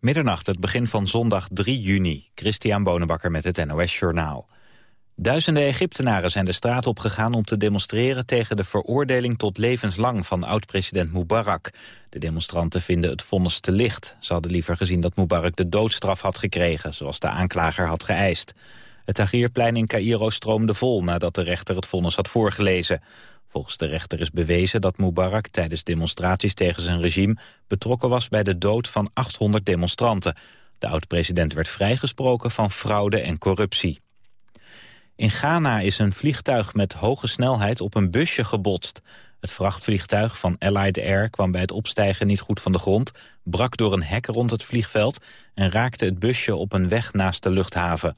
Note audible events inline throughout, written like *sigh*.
Middernacht, het begin van zondag 3 juni. Christian Bonenbakker met het NOS Journaal. Duizenden Egyptenaren zijn de straat opgegaan om te demonstreren tegen de veroordeling tot levenslang van oud-president Mubarak. De demonstranten vinden het vonnis te licht. Ze hadden liever gezien dat Mubarak de doodstraf had gekregen, zoals de aanklager had geëist. Het Tahrirplein in Cairo stroomde vol nadat de rechter het vonnis had voorgelezen. Volgens de rechter is bewezen dat Mubarak tijdens demonstraties tegen zijn regime betrokken was bij de dood van 800 demonstranten. De oud-president werd vrijgesproken van fraude en corruptie. In Ghana is een vliegtuig met hoge snelheid op een busje gebotst. Het vrachtvliegtuig van Allied Air kwam bij het opstijgen niet goed van de grond... brak door een hek rond het vliegveld... en raakte het busje op een weg naast de luchthaven.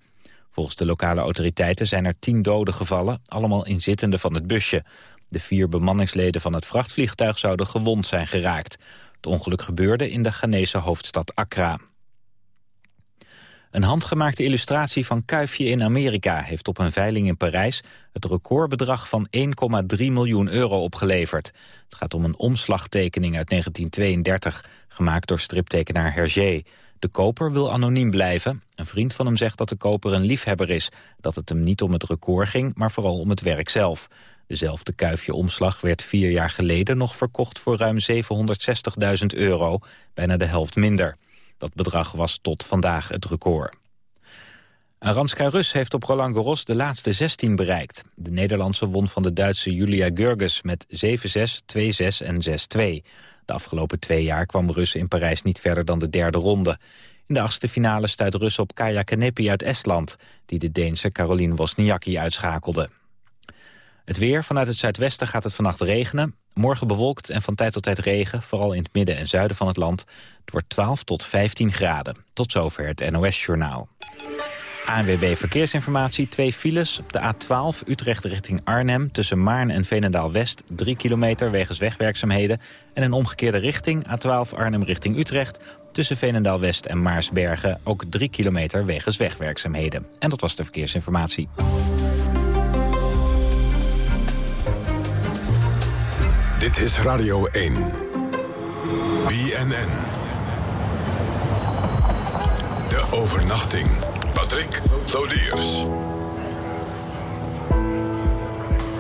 Volgens de lokale autoriteiten zijn er tien doden gevallen... allemaal inzittenden van het busje. De vier bemanningsleden van het vrachtvliegtuig zouden gewond zijn geraakt. Het ongeluk gebeurde in de Ghanese hoofdstad Accra. Een handgemaakte illustratie van Kuifje in Amerika... heeft op een veiling in Parijs het recordbedrag van 1,3 miljoen euro opgeleverd. Het gaat om een omslagtekening uit 1932, gemaakt door striptekenaar Hergé. De koper wil anoniem blijven. Een vriend van hem zegt dat de koper een liefhebber is. Dat het hem niet om het record ging, maar vooral om het werk zelf. Dezelfde kuifje-omslag werd vier jaar geleden nog verkocht voor ruim 760.000 euro, bijna de helft minder. Dat bedrag was tot vandaag het record. Aranska Rus heeft op Roland Garros de laatste 16 bereikt. De Nederlandse won van de Duitse Julia Görges met 7-6, 2-6 en 6-2. De afgelopen twee jaar kwam Rus in Parijs niet verder dan de derde ronde. In de achtste finale stuit Rus op Kaya Kanepi uit Estland... die de Deense Caroline Wozniacki uitschakelde. Het weer. Vanuit het zuidwesten gaat het vannacht regenen. Morgen bewolkt en van tijd tot tijd regen, vooral in het midden en zuiden van het land. Het wordt 12 tot 15 graden. Tot zover het NOS-journaal. ANWB Verkeersinformatie, twee files. Op de A12 Utrecht richting Arnhem tussen Maarn en Veenendaal-West... 3 kilometer wegens wegwerkzaamheden. En een omgekeerde richting A12 Arnhem richting Utrecht... tussen Veenendaal-West en Maarsbergen ook 3 kilometer wegens wegwerkzaamheden. En dat was de verkeersinformatie. Dit is Radio 1. BNN. De overnachting. Patrick Lodiers.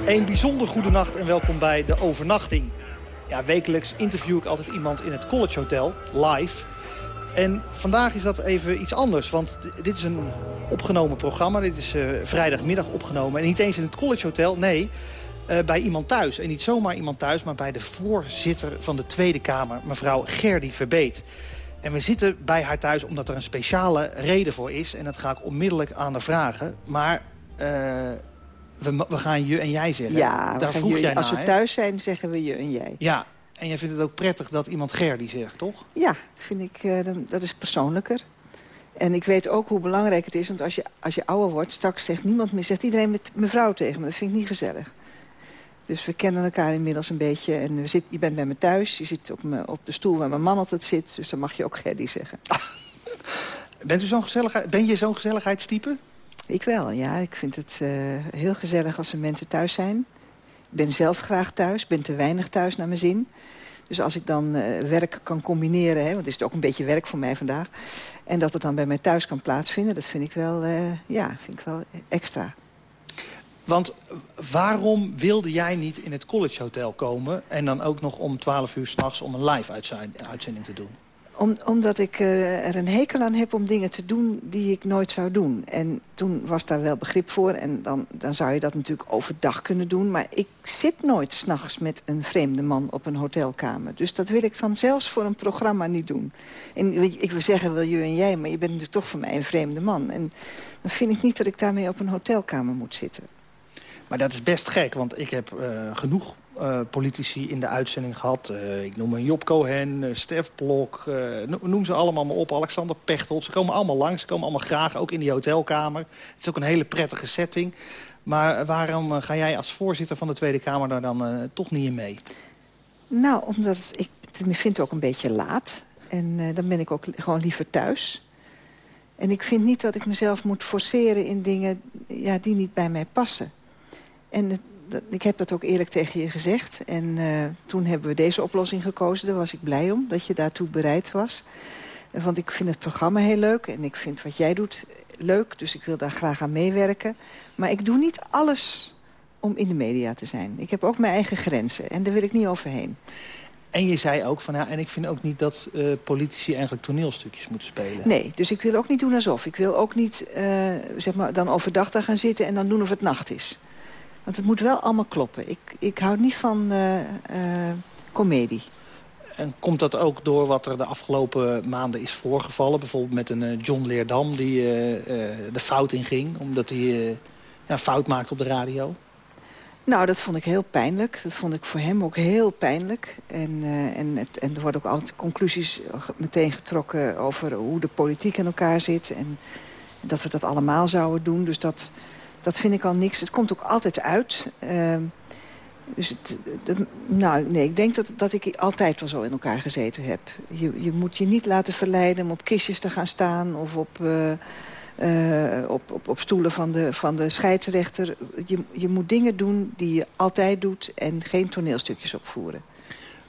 Een bijzonder goede nacht en welkom bij De Overnachting. Ja, wekelijks interview ik altijd iemand in het College Hotel, live. En vandaag is dat even iets anders, want dit is een opgenomen programma. Dit is uh, vrijdagmiddag opgenomen. En niet eens in het College Hotel, nee, uh, bij iemand thuis. En niet zomaar iemand thuis, maar bij de voorzitter van de Tweede Kamer, mevrouw Gerdy Verbeet. En we zitten bij haar thuis omdat er een speciale reden voor is. En dat ga ik onmiddellijk aan haar vragen. Maar uh, we, we, gaan je en jij zeggen. Ja, Daar vroeg jij als we thuis zijn, zeggen we je en jij. Ja, en jij vindt het ook prettig dat iemand Gerdy zegt, toch? Ja, vind ik, uh, dat is persoonlijker. En ik weet ook hoe belangrijk het is, want als je, als je ouder wordt... straks zegt niemand meer, zegt iedereen met mevrouw tegen me. Dat vind ik niet gezellig. Dus we kennen elkaar inmiddels een beetje. En we zit, je bent bij me thuis. Je zit op, me, op de stoel waar mijn man altijd zit. Dus dan mag je ook Gerdy zeggen. Bent u zo'n gezelligheid, ben je zo'n gezelligheidstype? Ik wel, ja. Ik vind het uh, heel gezellig als er mensen thuis zijn. Ik ben zelf graag thuis. ben te weinig thuis naar mijn zin. Dus als ik dan uh, werk kan combineren... Hè, want het is ook een beetje werk voor mij vandaag... en dat het dan bij mij thuis kan plaatsvinden... dat vind ik wel, uh, ja, vind ik wel extra. Want waarom wilde jij niet in het College Hotel komen... en dan ook nog om 12 uur s'nachts om een live uitzending te doen? Om, omdat ik uh, er een hekel aan heb om dingen te doen die ik nooit zou doen. En toen was daar wel begrip voor. En dan, dan zou je dat natuurlijk overdag kunnen doen. Maar ik zit nooit s'nachts met een vreemde man op een hotelkamer. Dus dat wil ik dan zelfs voor een programma niet doen. En ik wil zeggen, wil je en jij, maar je bent natuurlijk toch voor mij een vreemde man. En dan vind ik niet dat ik daarmee op een hotelkamer moet zitten. Maar dat is best gek, want ik heb uh, genoeg uh, politici in de uitzending gehad. Uh, ik noem een Job Cohen, Stef Blok, noem ze allemaal maar op. Alexander Pechtold, ze komen allemaal langs. Ze komen allemaal graag, ook in die hotelkamer. Het is ook een hele prettige setting. Maar waarom ga jij als voorzitter van de Tweede Kamer daar dan toch niet in mee? Nou, omdat ik vind ook een beetje laat. En dan ben ik ook gewoon liever thuis. En ik vind niet dat ik mezelf moet forceren in dingen ja, die niet bij mij passen. En ik heb dat ook eerlijk tegen je gezegd. En uh, toen hebben we deze oplossing gekozen. Daar was ik blij om, dat je daartoe bereid was. Want ik vind het programma heel leuk en ik vind wat jij doet leuk. Dus ik wil daar graag aan meewerken. Maar ik doe niet alles om in de media te zijn. Ik heb ook mijn eigen grenzen en daar wil ik niet overheen. En je zei ook van, ja, en ik vind ook niet dat uh, politici eigenlijk toneelstukjes moeten spelen. Nee, dus ik wil ook niet doen alsof. Ik wil ook niet, uh, zeg maar, dan overdag daar gaan zitten en dan doen of het nacht is. Want het moet wel allemaal kloppen. Ik, ik hou niet van uh, comedie. En komt dat ook door wat er de afgelopen maanden is voorgevallen? Bijvoorbeeld met een John Leerdam die de fout inging... omdat hij een fout maakte op de radio? Nou, dat vond ik heel pijnlijk. Dat vond ik voor hem ook heel pijnlijk. En, uh, en, het, en er worden ook altijd conclusies meteen getrokken... over hoe de politiek in elkaar zit. En dat we dat allemaal zouden doen. Dus dat, dat vind ik al niks. Het komt ook altijd uit. Uh, dus het, nou, nee, ik denk dat, dat ik altijd wel zo in elkaar gezeten heb. Je, je moet je niet laten verleiden om op kistjes te gaan staan... of op... Uh, uh, op, op, op stoelen van de, van de scheidsrechter. Je, je moet dingen doen die je altijd doet en geen toneelstukjes opvoeren.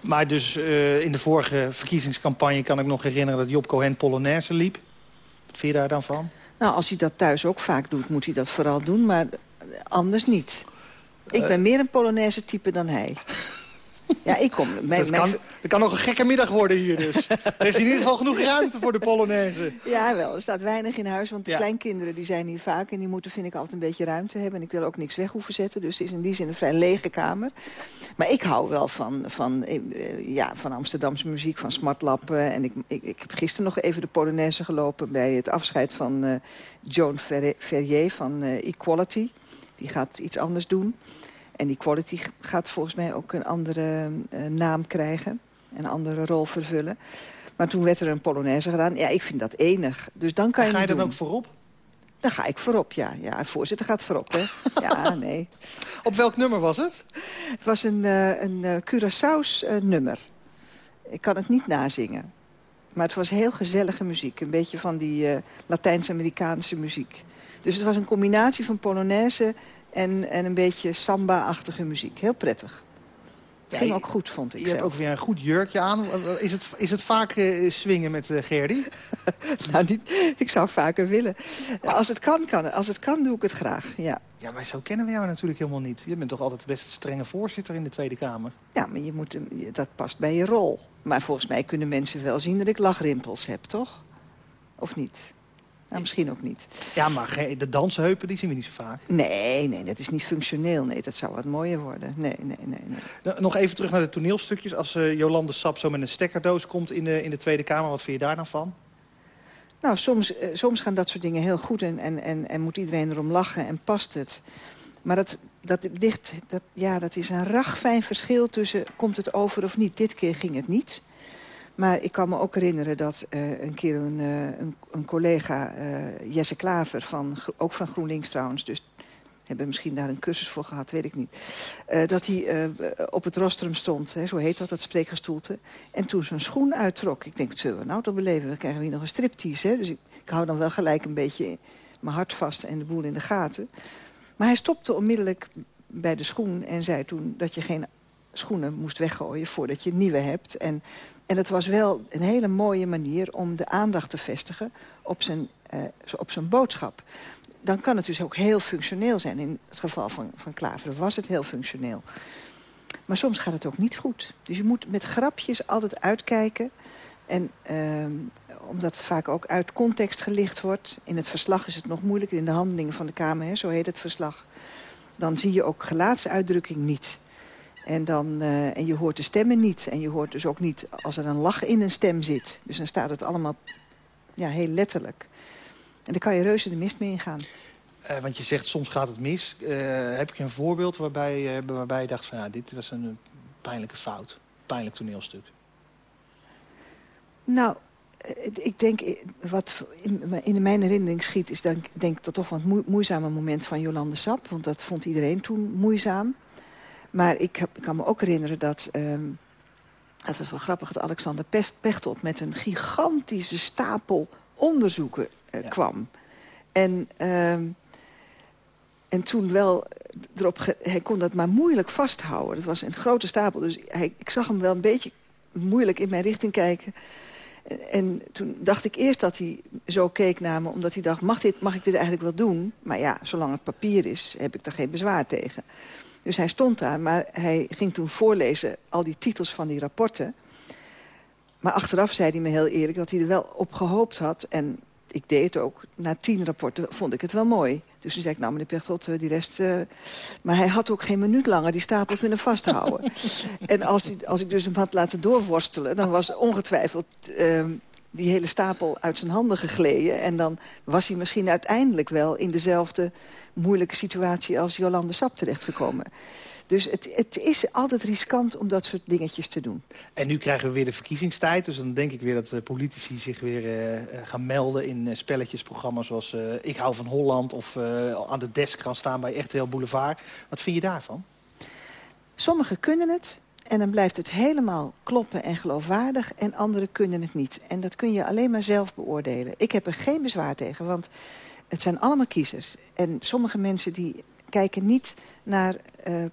Maar dus uh, in de vorige verkiezingscampagne kan ik nog herinneren... dat Job Cohen Polonaise liep. Wat vind je daar dan van? Nou, als hij dat thuis ook vaak doet, moet hij dat vooral doen. Maar anders niet. Ik ben meer een Polonaise type dan hij. Ja, ik kom... *laughs* Mijn, het, kan, het kan nog een gekke middag worden hier dus. er is in ieder geval genoeg ruimte voor de Polonaise. Ja, wel. Er staat weinig in huis, want de kleinkinderen die zijn hier vaak... en die moeten, vind ik, altijd een beetje ruimte hebben. En ik wil ook niks weg hoeven zetten. Dus het is in die zin een vrij lege kamer. Maar ik hou wel van, van, eh, ja, van Amsterdamse muziek, van smartlappen. En ik, ik, ik, heb gisteren nog even de Polonaise gelopen... bij het afscheid van uh, Joan Ferrier van uh, Equality. Die gaat iets anders doen. En die quality gaat volgens mij ook een andere uh, naam krijgen. Een andere rol vervullen. Maar toen werd er een Polonaise gedaan. Ja, ik vind dat enig. Dus dan kan je Ga je dan ook voorop? Dan ga ik voorop, ja. Ja, voorzitter gaat voorop, hè. *laughs* ja, nee. Op welk nummer was het? Het was een, uh, een uh, Curaçao's nummer. Ik kan het niet nazingen. Maar het was heel gezellige muziek. Een beetje van die Latijns-Amerikaanse muziek. Dus het was een combinatie van Polonaise en, en een beetje samba-achtige muziek. Heel prettig. Ja, ging ook goed, vond ik Je hebt ook weer een goed jurkje aan. Is het, is het vaak uh, swingen met uh, Gerdy? *laughs* nou, niet, ik zou vaker willen. Als het kan, kan Als het kan, doe ik het graag, ja. Ja, maar zo kennen we jou natuurlijk helemaal niet. Je bent toch altijd best een strenge voorzitter in de Tweede Kamer? Ja, maar je moet, dat past bij je rol. Maar volgens mij kunnen mensen wel zien dat ik lachrimpels heb, toch? Of niet? Nou, misschien ook niet. Ja, maar de dansheupen die zien we niet zo vaak. Nee, nee, dat is niet functioneel. Nee, dat zou wat mooier worden. Nee, nee, nee. nee. Nou, nog even terug naar de toneelstukjes. Als uh, Jolande Sap zo met een stekkerdoos komt in de, in de Tweede Kamer... wat vind je daar dan van? Nou, soms, uh, soms gaan dat soort dingen heel goed en, en, en, en moet iedereen erom lachen en past het. Maar dat, dat ligt, dat, ja, dat is een ragfijn verschil tussen komt het over of niet. Dit keer ging het niet. Maar ik kan me ook herinneren dat uh, een keer een, uh, een, een, collega, uh, Jesse Klaver, van, ook van GroenLinks trouwens... dus hebben misschien daar een cursus voor gehad, weet ik niet. dat hij op het rostrum stond, hè, zo heet dat, dat spreekgestoelte. En toen zijn schoen uittrok. Ik denk, zullen we nou toch beleven? We krijgen hier nog een striptease. Hè? Dus ik, ik hou dan wel gelijk een beetje mijn hart vast en de boel in de gaten. Maar hij stopte onmiddellijk bij de schoen en zei toen dat je geen schoenen moest weggooien voordat je nieuwe hebt. En en het was wel een hele mooie manier om de aandacht te vestigen op zijn, uh, op zijn boodschap. Dan kan het dus ook heel functioneel zijn. In het geval van, van Klaver was het heel functioneel. Maar soms gaat het ook niet goed. Dus je moet met grapjes altijd uitkijken. En uh, omdat het vaak ook uit context gelicht wordt. In het verslag is het nog moeilijker. In de handelingen van de Kamer, hè, zo heet het verslag. Dan zie je ook gelaatsuitdrukking niet. En, dan, uh, en je hoort de stemmen niet. En je hoort dus ook niet als er een lach in een stem zit. Dus dan staat het allemaal ja, heel letterlijk. En daar kan je reuze de mist mee ingaan. Uh, want je zegt soms gaat het mis. Uh, heb je een voorbeeld waarbij, waarbij je dacht van ja, dit was een pijnlijke fout. Pijnlijk toneelstuk. Nou, ik denk, wat in, mijn herinnering schiet... is denk, denk ik toch wel het moeizame moment van Jolande Sap. Want dat vond iedereen toen moeizaam. Maar ik, heb, ik kan me ook herinneren dat... Um, het was wel grappig dat Alexander Pechtold met een gigantische stapel onderzoeken uh, kwam. En, uh, en toen wel erop... hij kon dat maar moeilijk vasthouden. Dat was een grote stapel. Dus hij, ik zag hem wel een beetje moeilijk in mijn richting kijken. En toen dacht ik eerst dat hij zo keek naar me... omdat hij dacht, mag, dit, mag ik dit eigenlijk wel doen? Maar ja, zolang het papier is, heb ik daar geen bezwaar tegen. Dus hij stond daar, maar hij ging toen voorlezen... al die titels van die rapporten. Maar achteraf zei hij me heel eerlijk dat hij er wel op gehoopt had... en ik deed het ook. Na tien rapporten vond ik het wel mooi. Dus toen zei ik, nou meneer Pechtold, eh, die rest... Uh... Maar hij had ook geen minuut langer die stapel kunnen vasthouden. *laughs* en als, hij, als ik dus hem had laten doorworstelen... dan was ongetwijfeld uh, die hele stapel uit zijn handen gegleden. En dan was hij misschien uiteindelijk wel in dezelfde moeilijke situatie... als Jolande Sap terechtgekomen. Dus het, het, is altijd riskant om dat soort dingetjes te doen. En nu krijgen we weer de verkiezingstijd. Dus dan denk ik weer dat politici zich weer uh, gaan melden in uh, spelletjesprogramma's zoals Ik hou van Holland... of aan de desk gaan staan bij RTL Boulevard. Wat vind je daarvan? Sommigen kunnen het en dan blijft het helemaal kloppen en geloofwaardig... en anderen kunnen het niet. En dat kun je alleen maar zelf beoordelen. Ik heb er geen bezwaar tegen, want het zijn allemaal kiezers. En sommige mensen die kijken niet naar uh,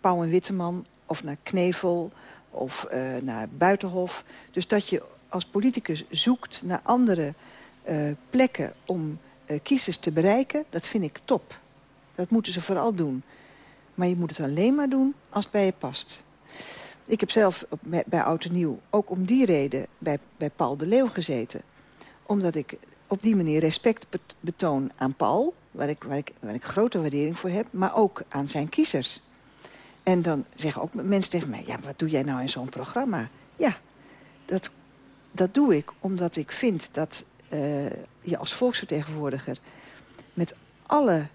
Pauw en Witteman of naar Knevel of uh, naar Buitenhof. Dus dat je als politicus zoekt naar andere plekken om kiezers te bereiken, dat vind ik top. Dat moeten ze vooral doen. Maar je moet het alleen maar doen als het bij je past. Ik heb zelf op, bij Oud Nieuw ook om die reden bij, bij Paul de Leeuw gezeten. Omdat ik op die manier respect betoon aan Paul, waar ik, waar, ik, waar ik grote waardering voor heb... maar ook aan zijn kiezers. En dan zeggen ook mensen tegen mij... ja, wat doe jij nou in zo'n programma? Ja, dat, dat doe ik omdat ik vind dat uh, je als volksvertegenwoordiger... met alle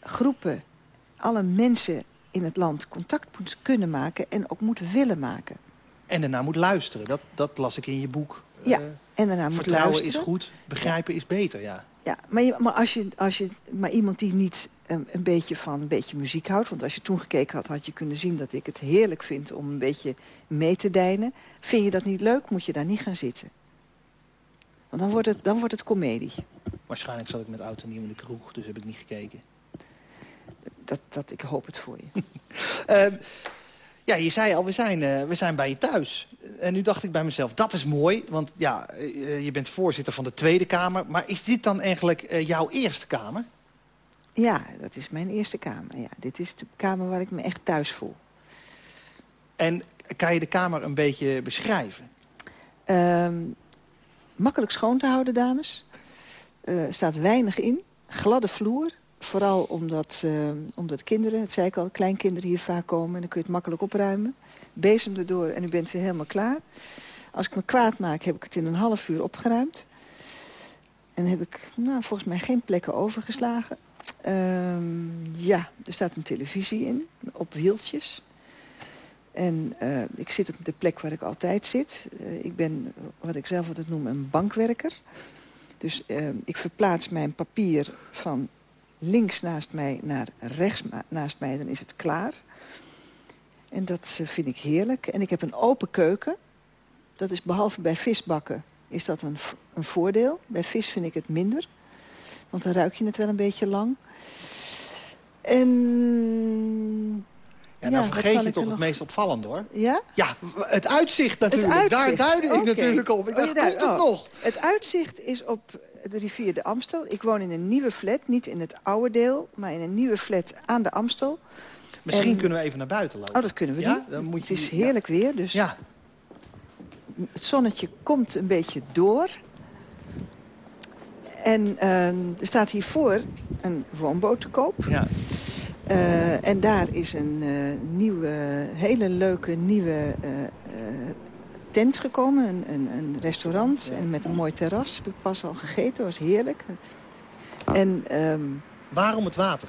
groepen, alle mensen in het land contact moet kunnen maken... en ook moet willen maken. En daarna moet luisteren. Dat, dat las ik in je boek. Ja, uh, en daarna moet Vertrouwen is goed, begrijpen is beter, ja. Ja, maar, je, maar, als je, als je, maar iemand die niet een, een, beetje van een beetje muziek houdt... want als je toen gekeken had, had je kunnen zien dat ik het heerlijk vind... om een beetje mee te deinen. Vind je dat niet leuk, moet je daar niet gaan zitten. Want dan wordt het, dan wordt het komedie. Waarschijnlijk zat ik met auto nieuw in de kroeg, dus heb ik niet gekeken. Dat, dat, ik hoop het voor je. uh, *laughs* Ja, je zei al, we zijn, uh, we zijn bij je thuis. En nu dacht ik bij mezelf, dat is mooi. Want ja, uh, je bent voorzitter van de Tweede Kamer. Maar is dit dan eigenlijk jouw eerste Kamer? Ja, dat is mijn eerste Kamer. Ja, dit is de Kamer waar ik me echt thuis voel. En kan je de Kamer een beetje beschrijven? Um, makkelijk schoon te houden, dames. Er staat weinig in. Gladde vloer. Vooral omdat, uh, omdat kinderen, het zei ik al, kleinkinderen hier vaak komen... en dan kun je het makkelijk opruimen. Bezem erdoor en u bent weer helemaal klaar. Als ik me kwaad maak, heb ik het in een half uur opgeruimd. En heb ik nou, volgens mij geen plekken overgeslagen. Um, ja, er staat een televisie in, op wieltjes. En uh, ik zit op de plek waar ik altijd zit. Uh, ik ben, wat ik zelf altijd noem, een bankwerker. Dus uh, ik verplaats mijn papier van links naast mij naar rechts naast mij, dan is het klaar. En dat uh, vind ik heerlijk. En ik heb een open keuken. Dat is behalve bij visbakken is dat een, een voordeel. Bij vis vind ik het minder. Want dan ruik je het wel een beetje lang. En... Ja, nou ja, vergeet je toch het meest opvallende, hoor. Ja? Ja, het uitzicht natuurlijk. Het uitzicht. Daar duidde ik okay. natuurlijk op. Ik dacht, oh, komt het oh. nog? Het uitzicht is op de rivier de Amstel. Ik woon in een nieuwe flat, niet in het oude deel... maar in een nieuwe flat aan de Amstel. Misschien en... kunnen we even naar buiten lopen. Oh, dat kunnen we ja? doen. Dan moet je... Het is heerlijk ja. weer, dus... Ja. Het zonnetje komt een beetje door. En uh, er staat hiervoor een woonboot te koop. Ja. Uh, en daar is een uh, nieuwe, hele leuke nieuwe uh, tent gekomen. Een, een, een restaurant en met een mooi terras. Heb ik pas al gegeten, was heerlijk. En, um, Waarom het water?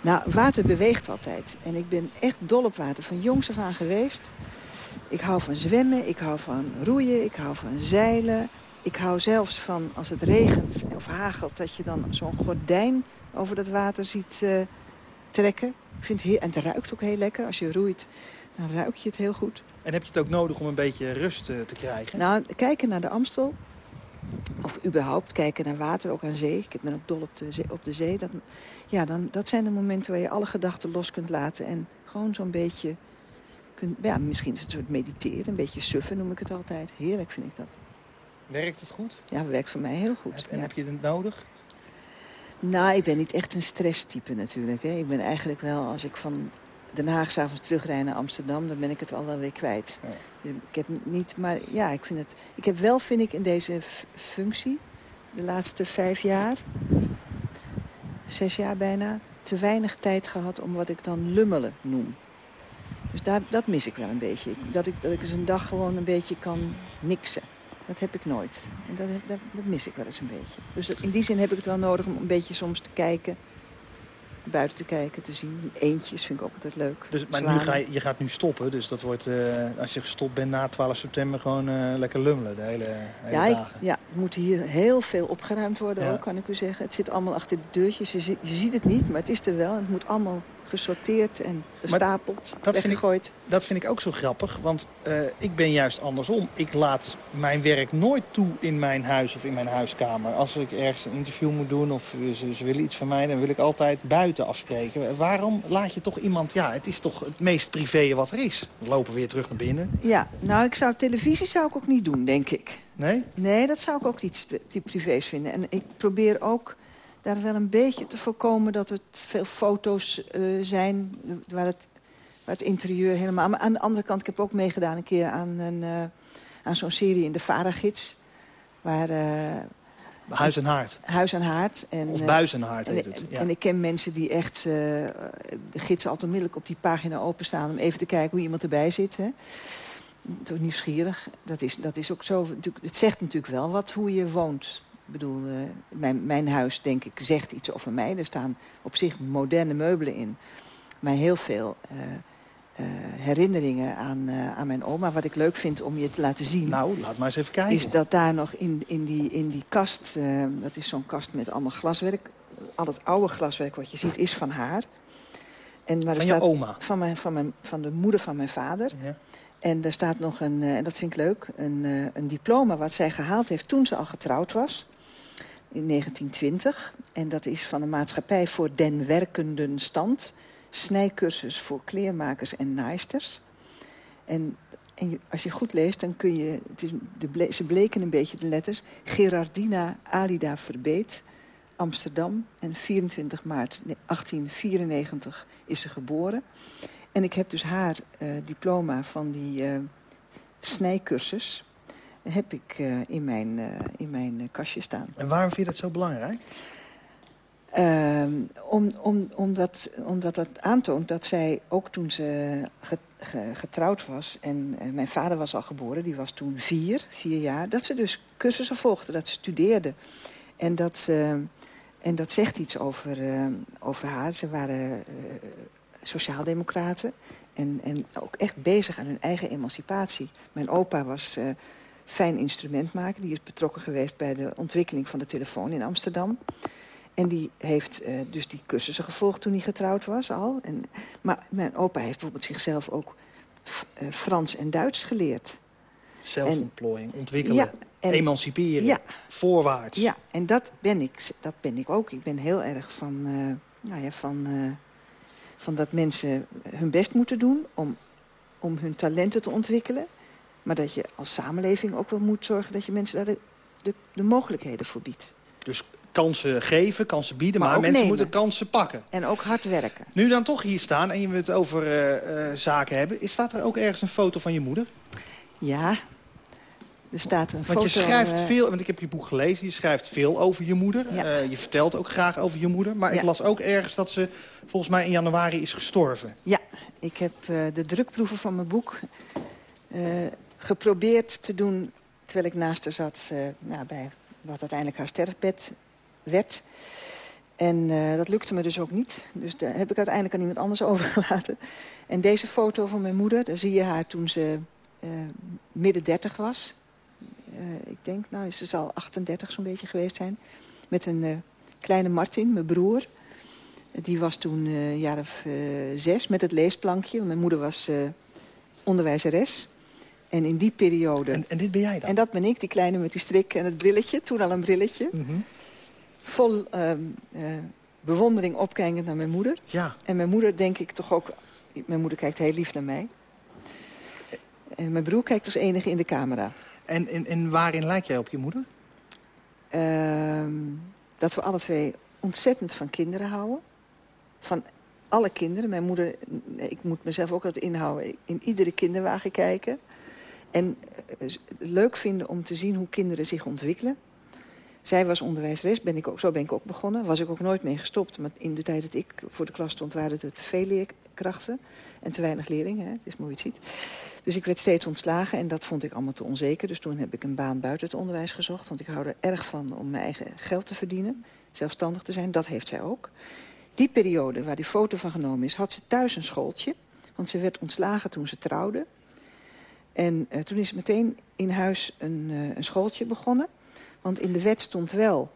Nou, water beweegt altijd. En ik ben echt dol op water. Van jongs af aan geweest. Ik hou van zwemmen, ik hou van roeien, ik hou van zeilen. Ik hou zelfs van, als het regent of hagelt... dat je dan zo'n gordijn over dat water ziet uh, trekken. Ik vind het heel, en het ruikt ook heel lekker. Als je roeit, dan ruik je het heel goed. En heb je het ook nodig om een beetje rust uh, te krijgen? Nou, kijken naar de Amstel. Of überhaupt kijken naar water, ook aan zee. Ik ben ook dol op de zee. Op de zee. Dat, ja, dan, dat zijn de momenten waar je alle gedachten los kunt laten. En gewoon zo'n beetje... Kunt, ja, misschien is het een soort mediteren, een beetje suffen noem ik het altijd. Heerlijk vind ik dat. Werkt het goed? Ja, het werkt voor mij heel goed. En ja. heb je het nodig? Nou, ik ben niet echt een stresstype natuurlijk. Hè. Ik ben eigenlijk wel, als ik van Den Haag s'avonds terugrijd naar Amsterdam... dan ben ik het al wel weer kwijt. Ja. Dus Ik heb niet, maar ja, ik vind het... Ik heb wel, vind ik, in deze functie, de laatste vijf jaar... zes jaar bijna, te weinig tijd gehad om wat ik dan lummelen noem. Dus daar, dat mis ik wel een beetje. Dat ik, dat ik eens een dag gewoon een beetje kan niksen. Dat heb ik nooit. En dat, dat, dat mis ik wel eens een beetje. Dus dat- in die zin heb ik het wel nodig om een beetje soms te kijken. Buiten te kijken, te zien. Eentjes vind ik ook altijd leuk. Dus, maar nu ga je, je gaat nu stoppen, dus dat wordt, eh, als je gestopt bent na 12 september, gewoon eh, lekker lummelen de hele, hele Ja, ik, dagen. ja, er moet hier heel veel opgeruimd worden Ja. ook, kan ik u zeggen. Het zit allemaal achter de deurtjes. Je, je ziet het niet, maar het is er wel. Het moet allemaal gesorteerd en gestapeld, vind ik- weggegooid. Dat vind ik ook zo grappig, want eh, ik ben juist andersom. Ik laat mijn werk nooit toe in mijn huis of in mijn huiskamer. Als ik ergens een interview moet doen of ze, ze willen iets van mij... dan wil ik altijd buiten afspreken. Waarom laat je toch iemand... Ja, het is toch het meest privé wat er is. We lopen weer terug naar binnen. Ja, nou, ik zou televisie zou ik ook niet doen, denk ik. Nee? Nee, dat zou ik ook niet die privés vinden. En ik probeer ook daar wel een beetje te voorkomen dat het veel foto's eh, zijn waar het, waar het interieur helemaal... Maar aan de andere kant, ik heb ook meegedaan een keer aan, een, eh, aan zo'n serie in de Varagids. Waar eh, Huis en haard. Huis en Haard. En, Of buis en haard en, heet het. Ja. en ik ken mensen die echt de gids altijd onmiddellijk op die pagina openstaan... om even te kijken hoe iemand erbij zit. Hè. Toch nieuwsgierig. Dat is, dat is ook zo. Het zegt natuurlijk wel wat hoe je woont. Ik bedoel, eh, mijn, mijn huis, denk ik, zegt iets over mij. Er staan op zich moderne meubelen in. Maar heel veel eh, eh, herinneringen aan, aan mijn oma. Wat ik leuk vind om je te laten zien Nou, laat maar eens even kijken. is dat daar nog in, in, die, in die kast... dat is zo'n kast met allemaal glaswerk. Al het oude glaswerk wat je ziet is van haar. En, maar Van je staat, oma? Van, mijn, van, mijn, van de moeder van mijn vader. Ja. En daar staat nog een, en dat vind ik leuk, een, een diploma wat zij gehaald heeft toen ze al getrouwd was. In 1920. En dat is van de maatschappij voor den werkenden stand. Snijcursus voor kleermakers en naaisters. En, en als je goed leest, dan kun je... Het is, de ze bleken een beetje de letters. Gerardina Alida Verbeet, Amsterdam. En 24 maart 1894 is ze geboren. En ik heb dus haar eh, diploma van die eh, snijcursus... heb ik eh, in mijn, eh, in mijn eh, kastje staan. En waarom vind je dat zo belangrijk? Ehm, om, om, omdat, omdat dat aantoont dat zij, ook toen ze ge- ge- getrouwd was... en mijn vader was al geboren, die was toen vier, vier jaar... dat ze dus cursussen volgde, dat ze studeerde. En dat, en dat zegt iets over, over haar. Ze waren sociaaldemocraten en, en ook echt bezig aan hun eigen emancipatie. Mijn opa was fijn instrumentmaker. Die is betrokken geweest bij de ontwikkeling van de telefoon in Amsterdam. En die heeft eh, dus die cursussen gevolgd toen hij getrouwd was al. En, maar mijn opa heeft bijvoorbeeld zichzelf ook eh, Frans en Duits geleerd. Zelfontplooiing, ontwikkelen, Ja, en- emanciperen, Ja. voorwaarts. Ja, en dat ben ik, dat ben ik ook. Ik ben heel erg van, eh, nou ja, van, van dat mensen hun best moeten doen om, om hun talenten te ontwikkelen. Maar dat je als samenleving ook wel moet zorgen dat je mensen daar de, de, de mogelijkheden voor biedt. Dus kansen geven, kansen bieden, Maar mensen nemen. moeten kansen pakken. En ook hard werken. Nu dan toch hier staan en je het over eh, eh, zaken hebben... is staat er ook ergens een foto van je moeder? Ja, er staat een Want foto... je schrijft eh, veel, want ik heb je boek gelezen, je schrijft veel over je moeder. Ja. Je vertelt ook graag over je moeder. Maar ik las ook ergens dat ze volgens mij in januari is gestorven. Ja, ik heb de drukproeven van mijn boek geprobeerd te doen... terwijl ik naast haar zat eh, nou, bij wat uiteindelijk haar sterfbed werd. En eh, dat lukte me dus ook niet. Dus daar heb ik uiteindelijk aan iemand anders *laughs* overgelaten. En deze foto van mijn moeder, daar zie je haar toen ze eh, midden dertig was. Ik denk, nou, ze zal 38 zo'n beetje geweest zijn. Met een kleine Martin, mijn broer. Die was toen een jaar of zes met het leesplankje. Mijn moeder was onderwijzeres. En in die periode... En, en dit ben jij dan? En dat ben ik, die kleine met die strik en het brilletje. Toen al een brilletje. Mhm. Vol ehm, eh, bewondering opkijkend naar mijn moeder. Ja, En mijn moeder denk ik toch ook... Mijn moeder kijkt heel lief naar mij. En mijn broer kijkt als enige in de camera. En, en, en waarin lijk jij op je moeder? Ehm, dat we alle twee ontzettend van kinderen houden. Van alle kinderen. Mijn moeder, ik moet mezelf ook altijd inhouden, in iedere kinderwagen kijken. En eh, leuk vinden om te zien hoe kinderen zich ontwikkelen. Zij was onderwijsres, ben ik ook, zo ben ik ook begonnen. Was ik ook nooit mee gestopt. Maar in de tijd dat ik voor de klas stond, waren er te veel leerkrachten. En te weinig leerlingen, het is mooi ziet. Dus ik werd steeds ontslagen en dat vond ik allemaal te onzeker. Dus toen heb ik een baan buiten het onderwijs gezocht. Want ik hou er erg van om mijn eigen geld te verdienen. Zelfstandig te zijn, dat heeft zij ook. Die periode waar die foto van genomen is, had ze thuis een schooltje. Want ze werd ontslagen toen ze trouwde. En uh, toen is meteen in huis een, uh, een schooltje begonnen. Want in de wet stond wel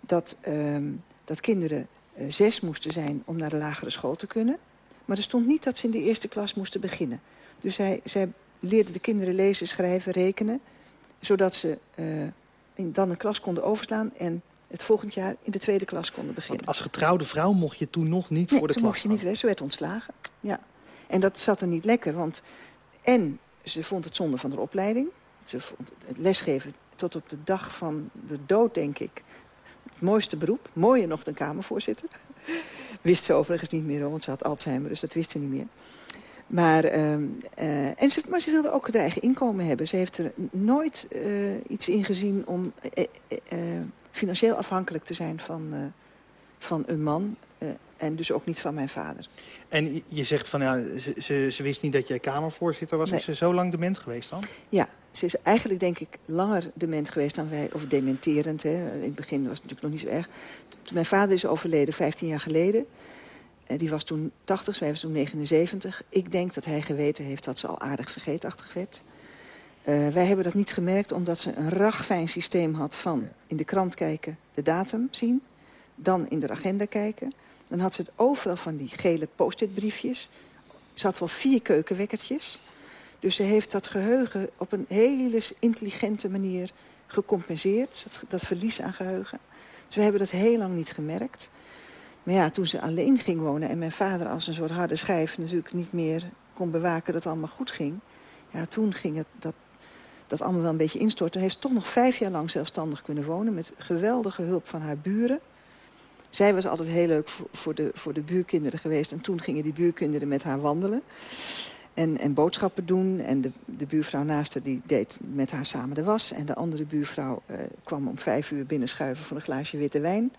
dat, uh, dat kinderen uh, zes moesten zijn om naar de lagere school te kunnen. Maar er stond niet dat ze in de eerste klas moesten beginnen. Dus zij, zij leerde de kinderen lezen, schrijven, rekenen. Zodat ze in, dan een klas konden overslaan en het volgend jaar in de tweede klas konden beginnen. Want als getrouwde vrouw mocht je toen nog niet nee, voor de klas mocht je niet weg. Ze werd ontslagen. Ja. En dat zat er niet lekker, want... En ze vond het zonde van de opleiding. Ze vond het lesgeven tot op de dag van de dood, denk ik... het mooiste beroep. Mooier nog dan kamervoorzitter. *laughs* wist ze overigens niet meer, want ze had Alzheimer, dus dat wist ze niet meer. Maar, uh, uh, en ze, wilde ook haar eigen inkomen hebben. Ze heeft er nooit uh, iets in gezien om financieel afhankelijk te zijn van, van een man. En dus ook niet van mijn vader. En je zegt van ja, ze, ze, ze wist niet dat jij kamervoorzitter was. Nee. Is ze zo lang dement geweest dan? Ja, ze is eigenlijk denk ik langer dement geweest dan wij. Of dementerend. Hè. In het begin was het natuurlijk nog niet zo erg. Toen mijn vader is overleden, 15 jaar geleden. Die was toen 80, zij was toen 79. Ik denk dat hij geweten heeft dat ze al aardig vergeetachtig werd. Uh, wij hebben dat niet gemerkt omdat ze een ragfijn systeem had van in de krant kijken, de datum zien. Dan in de agenda kijken. Dan had ze het overal van die gele post-it briefjes. Ze had wel vier keukenwekkertjes. Dus ze heeft dat geheugen op een hele intelligente manier gecompenseerd. Dat, verlies aan geheugen. Dus we hebben dat heel lang niet gemerkt. Maar ja, toen ze alleen ging wonen en mijn vader als een soort harde schijf... natuurlijk niet meer kon bewaken dat het allemaal goed ging... ja, toen ging het dat, dat allemaal wel een beetje instorten. Heeft ze toch nog vijf jaar lang zelfstandig kunnen wonen... met geweldige hulp van haar buren. Zij was altijd heel leuk voor de, voor de buurkinderen geweest... en toen gingen die buurkinderen met haar wandelen. En, en boodschappen doen. En de, de buurvrouw naast haar die deed met haar samen de was. En de andere buurvrouw uh, kwam om vijf uur binnenschuiven voor een glaasje witte wijn...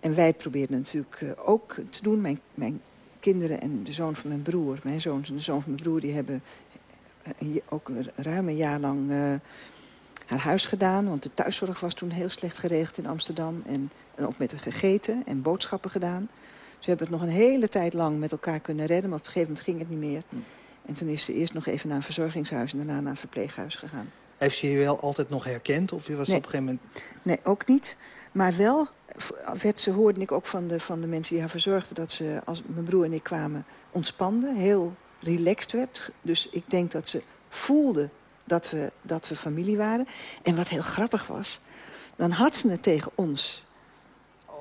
En wij probeerden natuurlijk uh, ook te doen. Mijn, mijn kinderen en de zoon van mijn broer, mijn zoon en de zoon van mijn broer... die hebben uh, ook ruim een jaar lang haar huis gedaan. Want de thuiszorg was toen heel slecht geregeld in Amsterdam. En, en ook met de gegeten en boodschappen gedaan. Dus we hebben het nog een hele tijd lang met elkaar kunnen redden. Maar op een gegeven moment ging het niet meer. En toen is ze eerst nog even naar een verzorgingshuis... en daarna naar een verpleeghuis gegaan. Heeft ze je wel altijd nog herkend? Of was nee. op een gegeven moment... Nee, ook niet. Maar wel werd ze, hoorde ik ook van de, van de mensen die haar verzorgden... dat ze, als mijn broer en ik kwamen, ontspande. Heel relaxed werd. Dus ik denk dat ze voelde dat we, dat we familie waren. En wat heel grappig was, dan had ze het tegen ons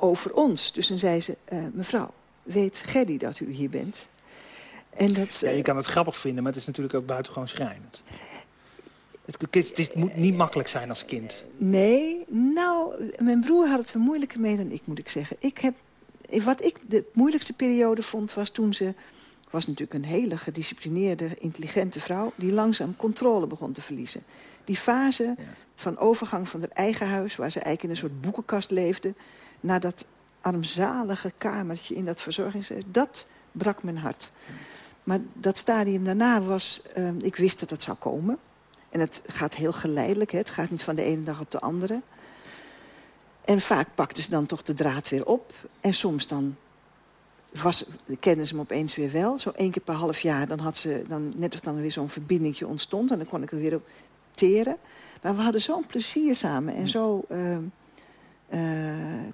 over ons. Dus dan zei ze, uh, mevrouw, weet Gerdy dat u hier bent? En dat, ja, je kan het grappig vinden, maar het is natuurlijk ook buitengewoon schrijnend. Het, het, moet niet makkelijk zijn als kind. Nee, nou, mijn broer had het zo moeilijker mee dan ik, moet ik zeggen. Ik heb, wat ik de moeilijkste periode vond, was toen ze... was natuurlijk een hele gedisciplineerde, intelligente vrouw... die langzaam controle begon te verliezen. Die fase ja. van overgang van haar eigen huis... waar ze eigenlijk in een soort boekenkast leefde... naar dat armzalige kamertje in dat verzorgingshuis... dat brak mijn hart. Maar dat stadium daarna was... Uh, ik wist dat het zou komen... En het gaat heel geleidelijk, hè? het gaat niet van de ene dag op de andere. En vaak pakten ze dan toch de draad weer op. En soms dan was, kenden ze hem opeens weer wel. Zo één keer per half jaar, dan had ze dan, net of dan weer zo'n verbindingje ontstond. En dan kon ik er weer op teren. Maar we hadden zo'n plezier samen. En zo uh, uh,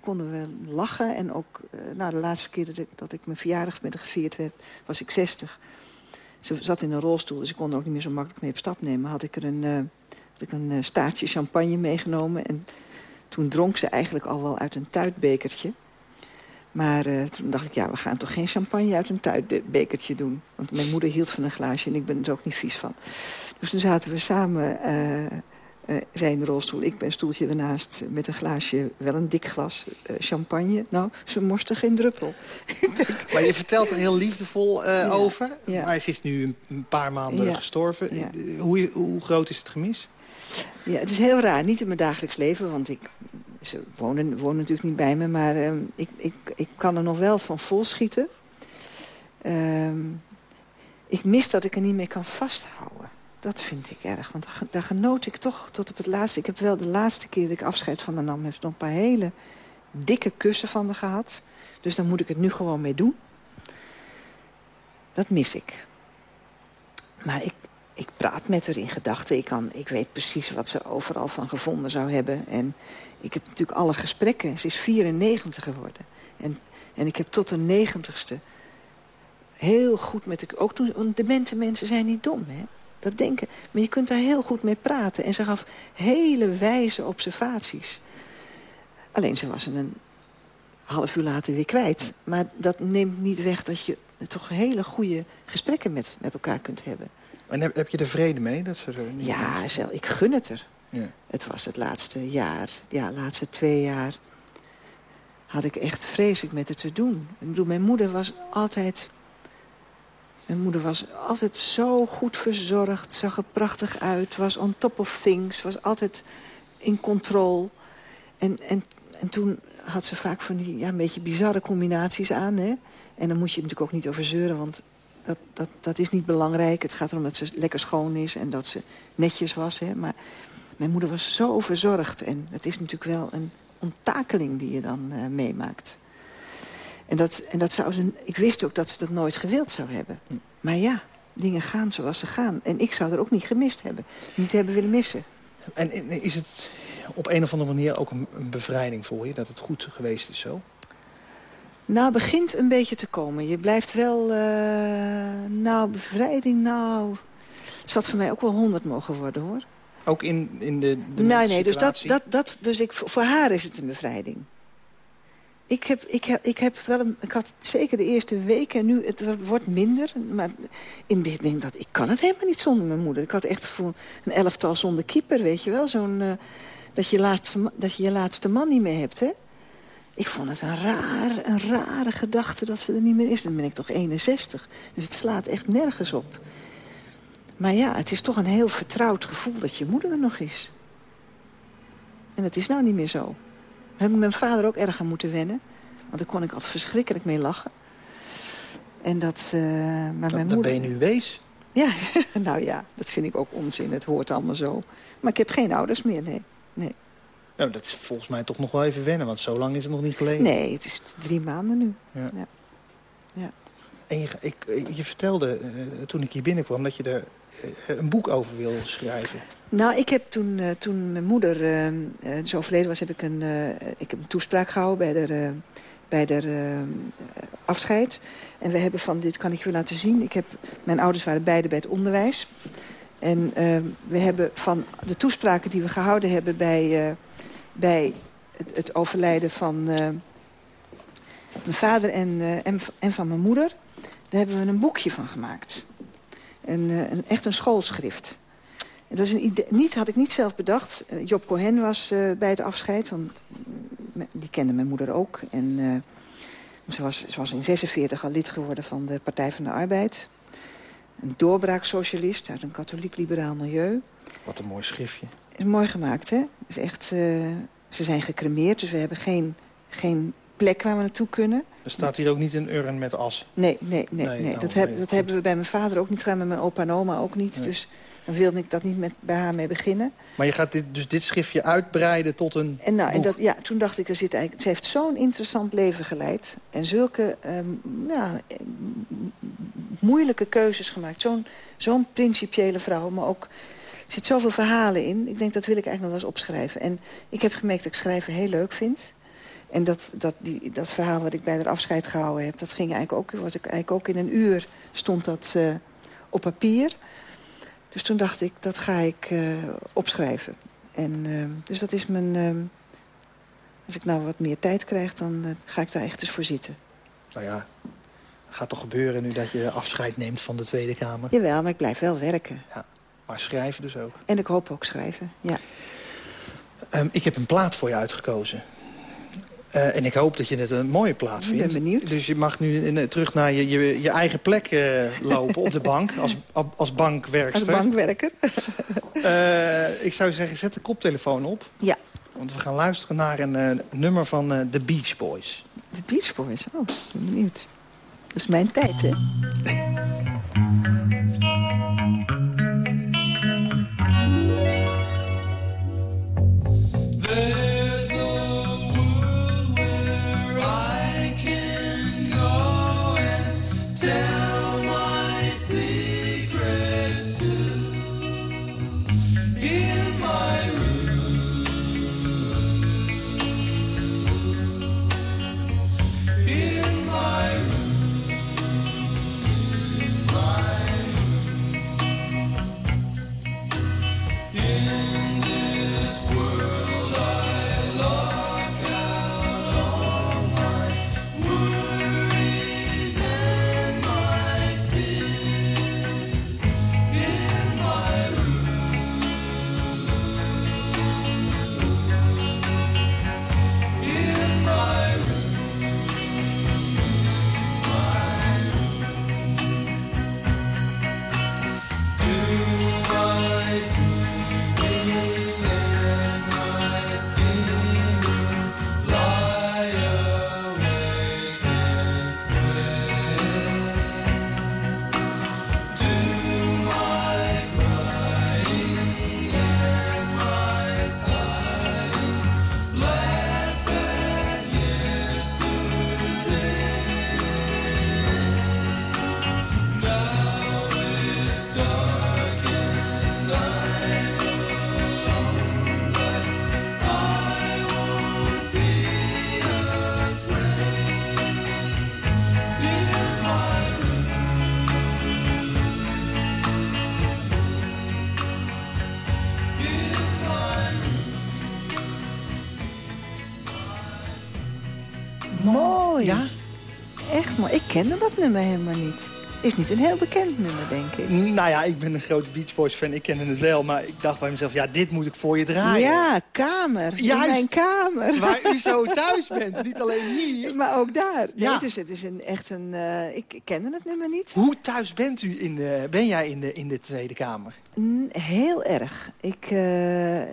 konden we lachen. En ook, uh, nou, de laatste keer dat ik, dat ik mijn verjaardag met gevierd werd, was ik 60. Ze zat in een rolstoel, dus ik kon er ook niet meer zo makkelijk mee op stap nemen. Had ik er een, uh, had ik een staartje champagne meegenomen. En toen dronk ze eigenlijk al wel uit een tuitbekertje. Maar toen dacht ik, ja, we gaan toch geen champagne uit een tuitbekertje doen. Want mijn moeder hield van een glaasje en ik ben er ook niet vies van. Dus toen zaten we samen zij in de rolstoel, ik ben stoeltje ernaast... met een glaasje, wel een dik glas uh, champagne. Nou, ze morste geen druppel. *laughs* *laughs* maar je vertelt er heel liefdevol uh, ja, over. Ja. Maar ze is nu een paar maanden ja. gestorven. Hoe, hoe groot is het gemis? Ja, het is heel raar. Niet in mijn dagelijks leven, want ik... Ze wonen, wonen natuurlijk niet bij me, maar uh, ik, ik, ik kan er nog wel van vol schieten. Uh, ik mis dat ik er niet meer kan vasthouden. Dat vind ik erg, want daar genoot ik toch tot op het laatste. Ik heb wel de laatste keer dat ik afscheid van de nam... heb nog een paar hele dikke kussen van haar gehad. Dus dan moet ik het nu gewoon mee doen. Dat mis ik. Maar ik, ik praat met haar in gedachten. Ik, kan, ik weet precies wat ze overal van gevonden zou hebben. En ik heb natuurlijk alle gesprekken. Ze is 94 geworden. En, en ik heb tot de negentigste heel goed met... De, ook toen, want demente mensen zijn niet dom, hè? Dat denken. Maar je kunt daar heel goed mee praten. En ze gaf hele wijze observaties. Alleen ze was een half uur later weer kwijt. Maar dat neemt niet weg dat je toch hele goede gesprekken met, met elkaar kunt hebben. En heb, heb je er vrede mee? Dat ze er niet ja, zelf, ik gun het er. Ja. Het was het laatste jaar, ja, laatste twee jaar... had ik echt vreselijk met het te doen. Ik bedoel, mijn moeder was altijd mijn moeder was altijd zo goed verzorgd, zag er prachtig uit... was on top of things, was altijd in controle. En, en, en toen had ze vaak van die ja, een beetje bizarre combinaties aan. Hè? En dan moet je natuurlijk ook niet over zeuren, want dat, dat, dat is niet belangrijk. Het gaat erom dat ze lekker schoon is en dat ze netjes was. Hè? Maar mijn moeder was zo verzorgd. En het is natuurlijk wel een onttakeling die je dan uh, meemaakt. En, dat, en dat zou ze, ik wist ook dat ze dat nooit gewild zou hebben. Hm. Maar ja, dingen gaan zoals ze gaan. En ik zou er ook niet gemist hebben. Niet hebben willen missen. En is het op een of andere manier ook een, een bevrijding voor je? Dat het goed geweest is zo? Nou, begint een beetje te komen. Je blijft wel... Uh, nou, bevrijding, nou... Had voor mij ook wel honderd mogen worden, hoor. Ook in, in de, de Nee, nee, dus, dat, dat, dat, dus ik, voor haar is het een bevrijding. Ik, heb, ik, heb, ik, heb wel een, ik had zeker de eerste weken en nu het wordt minder. Maar in het begin dat ik kan het helemaal niet zonder mijn moeder. Ik had echt voor een elftal zonder keeper, weet je wel. Zo'n uh, dat, je laatste, dat je je laatste man niet meer hebt, hè. Ik vond het een, raar, een rare gedachte dat ze er niet meer is. Dan ben ik toch 61. Dus het slaat echt nergens op. Maar ja, het is toch een heel vertrouwd gevoel dat je moeder er nog is. En dat is nou niet meer zo heb ik mijn vader ook erg aan moeten wennen. Want daar kon ik altijd verschrikkelijk mee lachen. En dat, uh, maar dat, mijn moeder... ben je nu wees? Ja, *laughs* nou ja, dat vind ik ook onzin. Het hoort allemaal zo. Maar ik heb geen ouders meer, nee. nee. Nou, dat is volgens mij toch nog wel even wennen, want zo lang is het nog niet geleden. Nee, het is drie maanden nu. Ja. En je, ik, je vertelde uh, toen ik hier binnenkwam dat je er uh, een boek over wil schrijven. Nou, ik heb toen, toen mijn moeder zo overleden was... heb ik een, ik heb een toespraak gehouden bij de, bij de afscheid. En we hebben van, dit kan ik je laten zien... Ik heb, mijn ouders waren beide bij het onderwijs. En we hebben van de toespraken die we gehouden hebben... bij, bij het, overlijden van mijn vader en, en van mijn moeder daar hebben we een boekje van gemaakt. Een, eh, een echt een schoolschrift. En dat is een idee, niet, had ik niet zelf bedacht. Uh, Job Cohen was uh, bij het afscheid, want die kende mijn moeder ook. En uh, ze, was, ze was in 46 al lid geworden van de Partij van de Arbeid. Een doorbraaksocialist uit een katholiek-liberaal milieu. Wat een mooi schriftje. Is mooi gemaakt, hè? Is echt, ze zijn gecremeerd, dus we hebben geen, geen plek waar we naartoe kunnen. Er staat hier ook niet een urn met as? Nee, nee, nee. nee, nou, dat, heb, dat hebben we bij mijn vader ook niet gedaan, met mijn opa en oma ook niet. Dus dan wilde ik dat niet met, bij haar mee beginnen. Maar je gaat dit, dus dit schriftje uitbreiden tot een en nou, En dat, ja, toen dacht ik, er zit eigenlijk, ze heeft zo'n interessant leven geleid. En zulke um, ja, moeilijke keuzes gemaakt. Zo'n zo'n principiële vrouw, maar ook... Er zit zoveel verhalen in. Ik denk, dat wil ik eigenlijk nog wel eens opschrijven. En ik heb gemerkt dat ik schrijven heel leuk vind. En dat, dat, die, dat verhaal wat ik bij de afscheid gehouden heb... dat ging eigenlijk ook, was ik eigenlijk ook in een uur stond dat uh, op papier. Dus toen dacht ik, dat ga ik uh, opschrijven. En, uh, dus dat is mijn... als ik nou wat meer tijd krijg, dan ga ik daar echt eens voor zitten. Nou ja, gaat toch gebeuren nu dat je afscheid neemt van de Tweede Kamer? Jawel, maar ik blijf wel werken. Ja. Maar schrijven dus ook. En ik hoop ook schrijven, ja. Um, ik heb een plaat voor je uitgekozen. Uh, en ik hoop dat je het een mooie plaat vindt. Ik ben benieuwd. Dus je mag nu in, terug naar je, je, je eigen plek uh, lopen op de bank. *laughs* Als, als bankwerkster. Als bankwerker. uh, *laughs* ik zou zeggen, zet de koptelefoon op. Ja. Want we gaan luisteren naar een nummer van The Beach Boys. The Beach Boys, oh, ben benieuwd. Dat is mijn tijd, hè? *laughs* kende dat nummer helemaal niet. Is niet een heel bekend nummer, denk ik. Nou ja, ik ben een grote Beach Boys fan. Ik kende het wel, maar ik dacht bij mezelf... ja, dit moet ik voor je draaien. Ja, kamer. Juist, in mijn kamer. Waar u zo *laughs* thuis bent. Niet alleen hier. Maar ook daar. Ja. Nee, het is, het is een, echt een... Uh, ik kende het nummer niet. Hoe thuis bent u in de, ben jij in de, in de Tweede Kamer? heel erg. Ik, uh,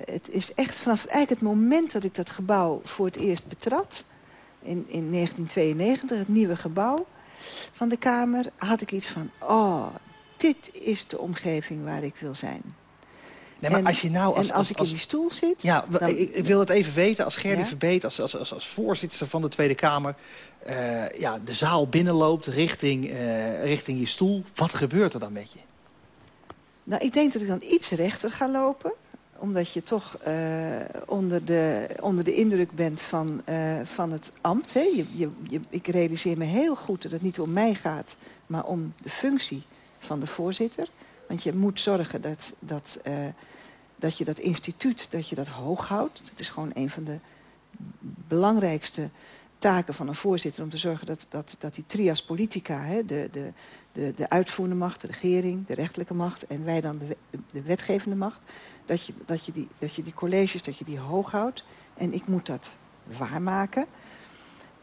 het is echt vanaf eigenlijk het moment dat ik dat gebouw voor het eerst betrad in, in 1992, het nieuwe gebouw van de Kamer... had ik iets van, oh, dit is de omgeving waar ik wil zijn. Nee, maar en, als je nou als, en als, ik in die stoel zit... Ja, ik, ik, wil het even weten. Als Gerdy ja? Verbeet, als, als, als, als voorzitter van de Tweede Kamer... Uh, ja, de zaal binnenloopt richting, uh, richting je stoel. Wat gebeurt er dan met je? Nou, ik denk dat ik dan iets rechter ga lopen omdat je toch uh, onder, de, onder de indruk bent van, uh, van het ambt. Hè? Je, je, ik realiseer me heel goed dat het niet om mij gaat... maar om de functie van de voorzitter. Want je moet zorgen dat, dat, uh, dat je dat instituut dat je dat hoog houdt. Het is gewoon een van de belangrijkste taken van een voorzitter... om te zorgen dat, dat, dat die trias politica, hè, de, de, de, de uitvoerende macht, de regering, de rechterlijke macht... en wij dan de, de wetgevende macht dat je, dat, je die, dat je die colleges dat je die hoog houdt. En ik moet dat waarmaken.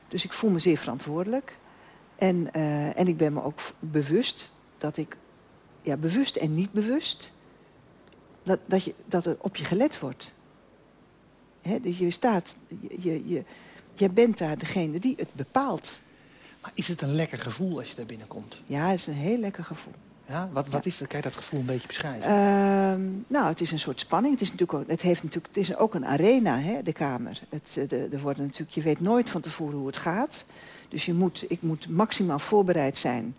Dus ik voel me zeer verantwoordelijk. En, uh, en ik ben me ook bewust dat ik... Ja, bewust en niet bewust... dat, dat, je, dat er op je gelet wordt. He, dus je staat... Je, je, je bent daar degene die het bepaalt. Maar is het een lekker gevoel als je daar binnenkomt? Ja, het is een heel lekker gevoel. Ja? Wat, wat is dat? Kan je dat gevoel een beetje beschrijven? Uh, nou, het is een soort spanning. Het is natuurlijk ook, het heeft natuurlijk, het is ook een arena, hè, de Kamer. Het, eh, de, er worden natuurlijk, je weet nooit van tevoren hoe het gaat. Dus je moet, ik moet maximaal voorbereid zijn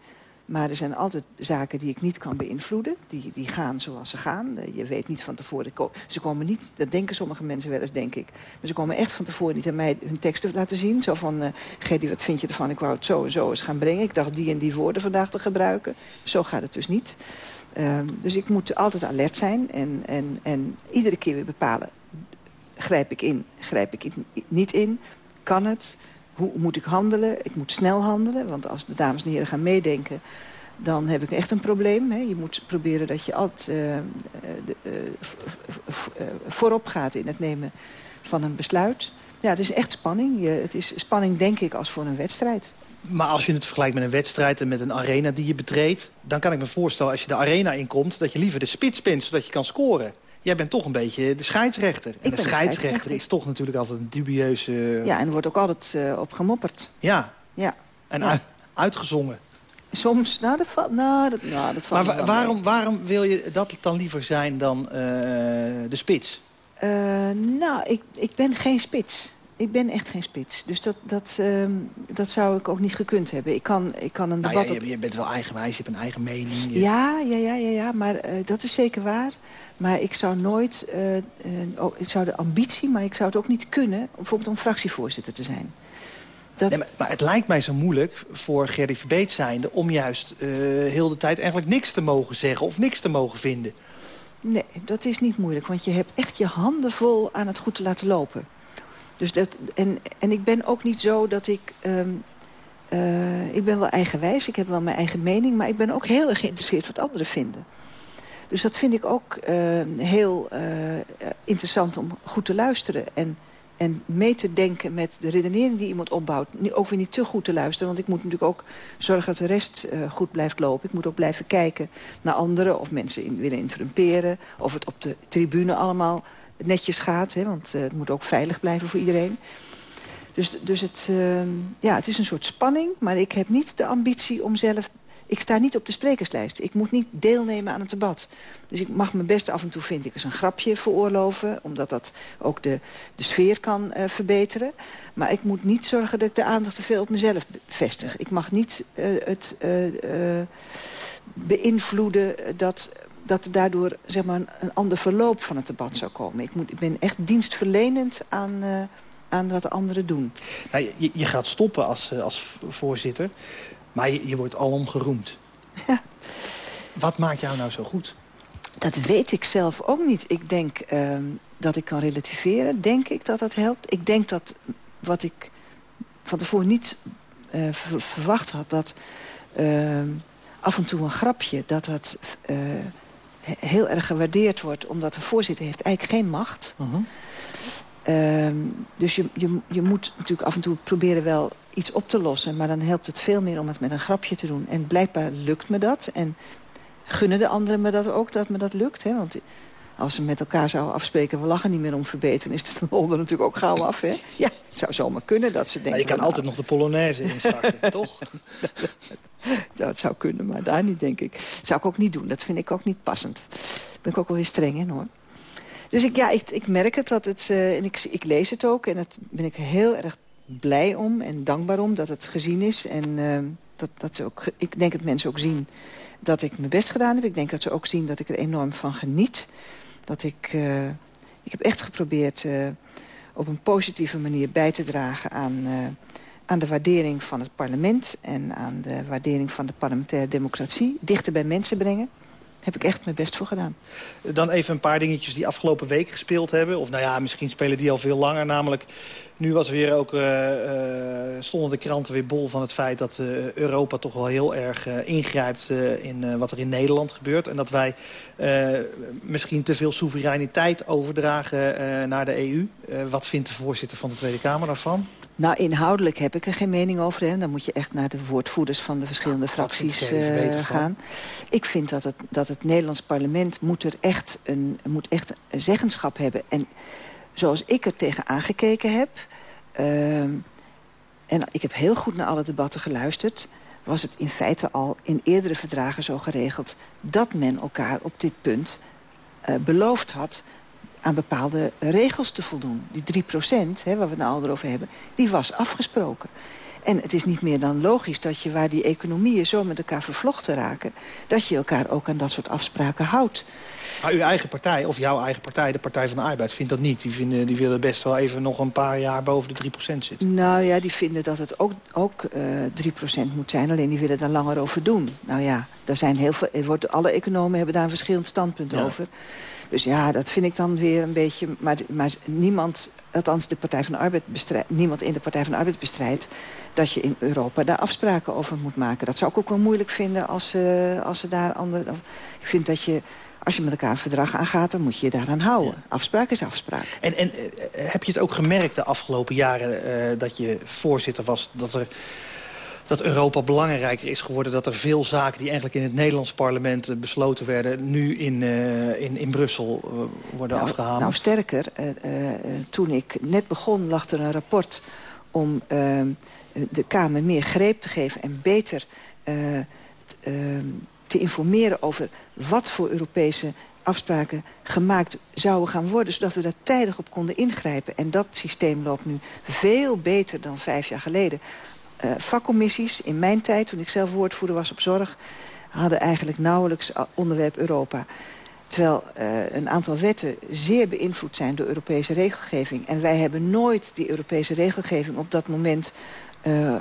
maar er zijn altijd zaken die ik niet kan beïnvloeden. Die, die gaan zoals ze gaan. Je weet niet van tevoren. Ze komen niet, dat denken sommige mensen wel eens, denk ik. Maar ze komen echt van tevoren niet aan mij hun teksten laten zien. Zo van, uh, wat vind je ervan? Ik wou het zo en zo eens gaan brengen. Ik dacht die en die woorden vandaag te gebruiken. Zo gaat het dus niet. Uh, dus ik moet altijd alert zijn. En, en, en iedere keer weer bepalen. Grijp ik in? Grijp ik niet in? Kan het? Hoe moet ik handelen? Ik moet snel handelen, want als de dames en heren gaan meedenken... dan heb ik echt een probleem. Hè. Je moet proberen dat je altijd uh, uh, voorop gaat in het nemen van een besluit. Ja, het is echt spanning. Je, het is spanning, denk ik, als voor een wedstrijd. Maar als je het vergelijkt met een wedstrijd en met een arena die je betreedt... dan kan ik me voorstellen, als je de arena inkomt... dat je liever de spits bent, zodat je kan scoren. Jij bent toch een beetje de scheidsrechter. En de scheidsrechter, is toch natuurlijk altijd een dubieuze... Ja, en er wordt ook altijd uh, op gemopperd. Ja. ja. En ja. uitgezongen. Soms, nou dat valt, nou, dat, nou, dat valt Maar waarom, waarom wil je dat dan liever zijn dan uh, de spits? Uh, nou, ik, ik ben geen spits. Ik ben echt geen spits. Dus dat, dat, uh, dat zou ik ook niet gekund hebben. Ik kan, ik kan een nou debat... Ja, je, je, bent wel eigenwijs, je hebt een eigen mening. Je... Ja, ja, ja, ja, ja, maar uh, dat is zeker waar. Maar ik zou nooit... Uh, oh, ik zou de ambitie, maar ik zou het ook niet kunnen... bijvoorbeeld om fractievoorzitter te zijn. Dat... Nee, maar, maar, het lijkt mij zo moeilijk voor Gerry Verbeet zijnde... om juist heel de tijd eigenlijk niks te mogen zeggen of niks te mogen vinden. Nee, dat is niet moeilijk, want je hebt echt je handen vol aan het goed te laten lopen. Dus dat, en, en ik ben ook niet zo dat ik... Um, uh, ik ben wel eigenwijs, ik heb wel mijn eigen mening... maar ik ben ook heel erg geïnteresseerd wat anderen vinden. Dus dat vind ik ook uh, heel uh, interessant om goed te luisteren... En, en mee te denken met de redenering die iemand opbouwt. Ook weer niet te goed te luisteren, want ik moet natuurlijk ook zorgen dat de rest goed blijft lopen. Ik moet ook blijven kijken naar anderen of mensen in, willen interrumperen... of het op de tribune allemaal netjes gaat. Hè, want uh, het moet ook veilig blijven voor iedereen. Dus, dus het, uh, ja, het is een soort spanning. Maar ik heb niet de ambitie om zelf... Ik sta niet op de sprekerslijst. Ik moet niet deelnemen aan het debat. Dus ik mag me best af en toe, vind ik, eens een grapje veroorloven. Omdat dat ook de, de sfeer kan uh, verbeteren. Maar ik moet niet zorgen dat ik de aandacht te veel op mezelf vestig. Ik mag niet het beïnvloeden dat dat er daardoor zeg maar, een ander verloop van het debat zou komen. Ik, moet, ik ben echt dienstverlenend aan, uh, aan wat de anderen doen. Nou, je, je gaat stoppen als, als voorzitter, maar je, je wordt alom geroemd. Ja. Wat maakt jou nou zo goed? Dat weet ik zelf ook niet. Ik denk uh, dat ik kan relativeren. Denk ik dat dat helpt. Ik denk dat wat ik van tevoren niet uh, verwacht had... dat uh, af en toe een grapje, dat dat heel erg gewaardeerd wordt... omdat de voorzitter heeft eigenlijk geen macht. Uh -huh. um, dus je, je, je moet natuurlijk af en toe proberen wel iets op te lossen... maar dan helpt het veel meer om het met een grapje te doen. En blijkbaar lukt me dat. En gunnen de anderen me dat ook, dat me dat lukt. Hè? Want als ze met elkaar zouden afspreken... we lachen niet meer om verbeteren, is de onder natuurlijk ook gauw af. Hè? Ja, het zou zomaar kunnen dat ze denken... Maar je kan altijd nog de Polonaise instarten, *laughs* toch? dat zou kunnen, maar daar niet, denk ik. Dat zou ik ook niet doen, dat vind ik ook niet passend. Daar ben ik ook wel weer streng in, hoor. Dus ik, ja, ik, ik merk het, dat het uh, en ik, ik lees het ook... en daar ben ik heel erg blij om en dankbaar om dat het gezien is. En uh, dat, dat ze ook, ik denk dat mensen ook zien dat ik mijn best gedaan heb. Ik denk dat ze ook zien dat ik er enorm van geniet. Dat ik... Uh, ik heb echt geprobeerd uh, op een positieve manier bij te dragen aan, uh, aan de waardering van het parlement... en aan de waardering van de parlementaire democratie. Dichter bij mensen brengen. Heb ik echt mijn best voor gedaan. Dan even een paar dingetjes die afgelopen week gespeeld hebben. Of nou ja, misschien spelen die al veel langer. Namelijk nu was weer ook, uh, uh, stonden de kranten weer bol van het feit dat uh, Europa toch wel heel erg ingrijpt in wat er in Nederland gebeurt. En dat wij misschien te veel soevereiniteit overdragen naar de EU. wat vindt de voorzitter van de Tweede Kamer daarvan? Nou, inhoudelijk heb ik er geen mening over. Hè. Dan moet je echt naar de woordvoerders van de verschillende ja, fracties gaan. Ik vind dat het, dat het Nederlands parlement moet er echt een, moet echt een zeggenschap hebben. En zoals ik er tegen aangekeken heb... Uh, en ik heb heel goed naar alle debatten geluisterd... was het in feite al in eerdere verdragen zo geregeld... dat men elkaar op dit punt uh, beloofd had aan bepaalde regels te voldoen. Die 3 procent, waar we het nou al over hebben, die was afgesproken. En het is niet meer dan logisch dat je, waar die economieën zo met elkaar vervlochten raken... dat je elkaar ook aan dat soort afspraken houdt. Maar uw eigen partij, of jouw eigen partij, de Partij van de Arbeid, vindt dat niet. Die, vinden, die willen best wel even nog een paar jaar boven de 3% zitten. Nou ja, die vinden dat het ook, ook uh, 3% moet zijn. Alleen die willen daar langer over doen. Nou ja, daar zijn heel veel, er wordt, alle economen hebben daar een verschillend standpunt ja. over. Dus ja, dat vind ik dan weer een beetje... Maar, maar niemand althans de Partij van de Arbeid niemand in de Partij van de Arbeid bestrijdt... dat je in Europa daar afspraken over moet maken. Dat zou ik ook wel moeilijk vinden als, uh, als ze daar andere... Ik vind dat je als je met elkaar een verdrag aangaat, dan moet je je daaraan houden. Afspraak is afspraak. En, en heb je het ook gemerkt de afgelopen jaren dat je voorzitter was... dat er dat Europa belangrijker is geworden. Dat er veel zaken die eigenlijk in het Nederlands parlement eh, besloten werden... nu in, uh, in, in Brussel uh, worden nou, afgehaald. Nou, sterker. Toen ik net begon lag er een rapport om de Kamer meer greep te geven... en beter te informeren over wat voor Europese afspraken gemaakt zouden gaan worden... zodat we daar tijdig op konden ingrijpen. En dat systeem loopt nu veel beter dan vijf jaar geleden uh, vakcommissies in mijn tijd, toen ik zelf woordvoerder was op zorg... hadden eigenlijk nauwelijks onderwerp Europa. Terwijl uh, een aantal wetten zeer beïnvloed zijn door Europese regelgeving. En wij hebben nooit die Europese regelgeving op dat moment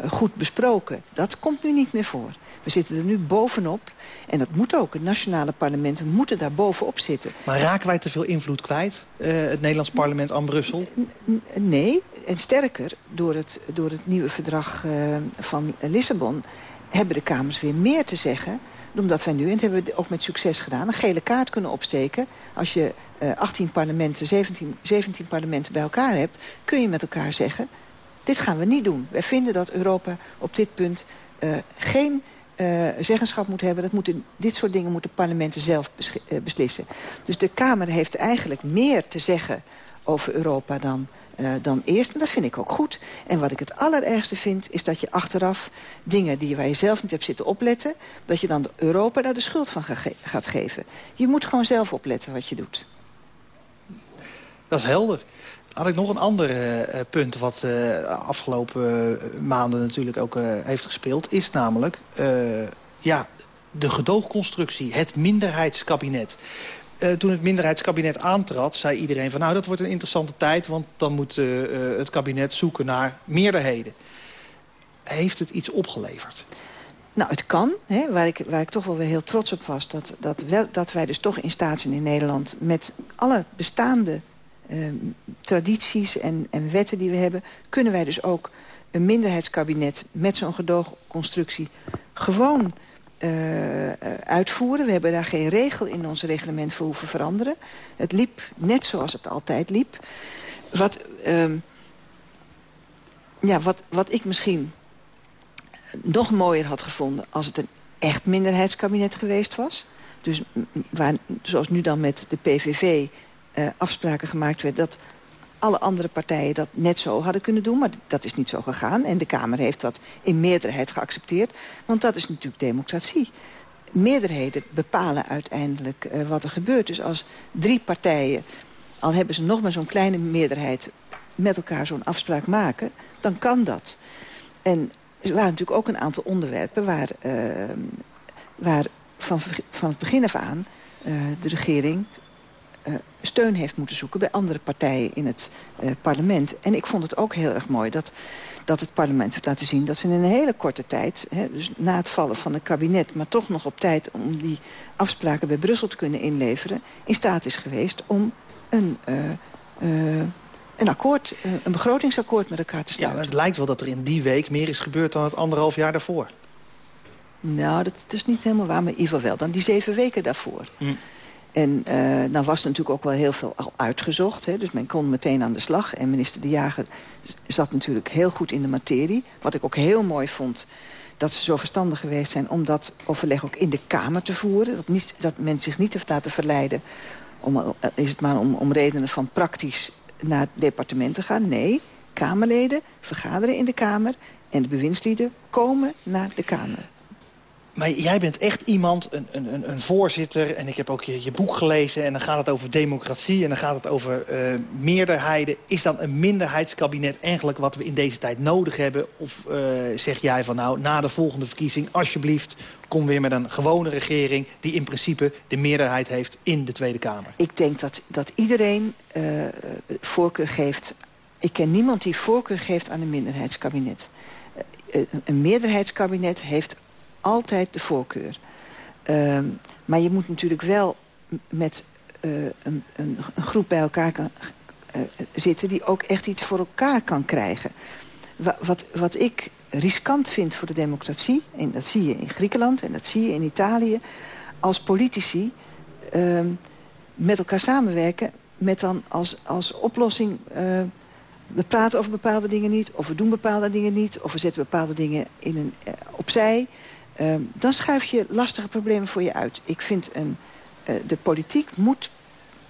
goed besproken. Dat komt nu niet meer voor. We zitten er nu bovenop. En dat moet ook. De nationale parlementen moeten daar bovenop zitten. Maar raken wij te veel invloed kwijt? Uh, het Nederlands parlement aan Brussel? nee. En sterker, door het, door het nieuwe verdrag uh, van Lissabon... hebben de Kamers weer meer te zeggen omdat wij nu, en dat hebben we ook met succes gedaan... een gele kaart kunnen opsteken. Als je uh, 18 parlementen, 17, 17 parlementen bij elkaar hebt... kun je met elkaar zeggen, dit gaan we niet doen. Wij vinden dat Europa op dit punt uh, geen uh, zeggenschap moet hebben. Dat moeten, dit soort dingen moeten parlementen zelf uh, beslissen. Dus de Kamer heeft eigenlijk meer te zeggen over Europa dan, uh, dan eerst. En dat vind ik ook goed. En wat ik het allerergste vind, is dat je achteraf dingen die waar je zelf niet hebt zitten opletten... dat je dan Europa daar de schuld van gaat geven. Je moet gewoon zelf opletten wat je doet. Dat is helder had ik nog een ander uh, punt wat uh, afgelopen maanden natuurlijk ook heeft gespeeld. Is namelijk ja, de gedoogconstructie, het minderheidskabinet. toen het minderheidskabinet aantrad, zei iedereen van... nou, dat wordt een interessante tijd, want dan moet het kabinet zoeken naar meerderheden. Heeft het iets opgeleverd? Nou, het kan. Hè, waar, ik, waar ik toch wel weer heel trots op was... Dat, dat, wel, dat wij dus toch in staat zijn in Nederland... met alle bestaande tradities en, en wetten die we hebben... kunnen wij dus ook een minderheidskabinet met zo'n gedoogconstructie gewoon uh, uitvoeren. We hebben daar geen regel in ons reglement voor hoeven veranderen. Het liep net zoals het altijd liep. Wat, uh, ja, wat, wat ik misschien nog mooier had gevonden... als het een echt minderheidskabinet geweest was. Dus waar, zoals nu dan met de PVV uh, afspraken gemaakt werd... dat alle andere partijen dat net zo hadden kunnen doen. Maar dat is niet zo gegaan. En de Kamer heeft dat in meerderheid geaccepteerd. Want dat is natuurlijk democratie. Meerderheden bepalen uiteindelijk uh, wat er gebeurt. Dus als drie partijen, al hebben ze nog maar zo'n kleine meerderheid... met elkaar zo'n afspraak maken, dan kan dat. En er waren natuurlijk ook een aantal onderwerpen... waar, uh, waar van, van het begin af aan de regering steun heeft moeten zoeken bij andere partijen in het uh, parlement. En ik vond het ook heel erg mooi dat, dat het parlement heeft laten zien... dat ze in een hele korte tijd, hè, dus na het vallen van het kabinet... maar toch nog op tijd om die afspraken bij Brussel te kunnen inleveren... in staat is geweest om een... Uh, een akkoord, een begrotingsakkoord met elkaar te sluiten. Ja, het lijkt wel dat er in die week meer is gebeurd dan het anderhalf jaar daarvoor. Nou, dat, dat is niet helemaal waar, maar in ieder geval wel. Dan die zeven weken daarvoor. Hm. En uh, nou was er natuurlijk ook wel heel veel al uitgezocht. Hè, dus men kon meteen aan de slag. En minister De Jager zat natuurlijk heel goed in de materie. Wat ik ook heel mooi vond dat ze zo verstandig geweest zijn... om dat overleg ook in de Kamer te voeren. Dat, niet, dat men zich niet heeft laten verleiden... Om, eh, is het maar om, om redenen van praktisch naar het departement te gaan. Nee, Kamerleden vergaderen in de Kamer... en de bewindslieden komen naar de Kamer. Maar jij bent echt iemand, een, een, een voorzitter... en ik heb ook je, boek gelezen... en dan gaat het over democratie en dan gaat het over uh, meerderheden. Is dan een minderheidskabinet eigenlijk wat we in deze tijd nodig hebben? Of uh, zeg jij van nou, na de volgende verkiezing... alsjeblieft, kom weer met een gewone regering... die in principe de meerderheid heeft in de Tweede Kamer? Ik denk dat, dat iedereen uh, voorkeur geeft... Ik ken niemand die voorkeur geeft aan een minderheidskabinet. een meerderheidskabinet heeft altijd de voorkeur. Uh, maar je moet natuurlijk wel met uh, een, een, groep bij elkaar zitten... die ook echt iets voor elkaar kan krijgen. Wat, wat ik riskant vind voor de democratie... en dat zie je in Griekenland en dat zie je in Italië... als politici ehm, met elkaar samenwerken... met dan als, als oplossing... Uh, we praten over bepaalde dingen niet, of we doen bepaalde dingen niet... of we zetten bepaalde dingen in een, opzij... Ehm, dan schuif je lastige problemen voor je uit. Ik vind een, uh, de politiek moet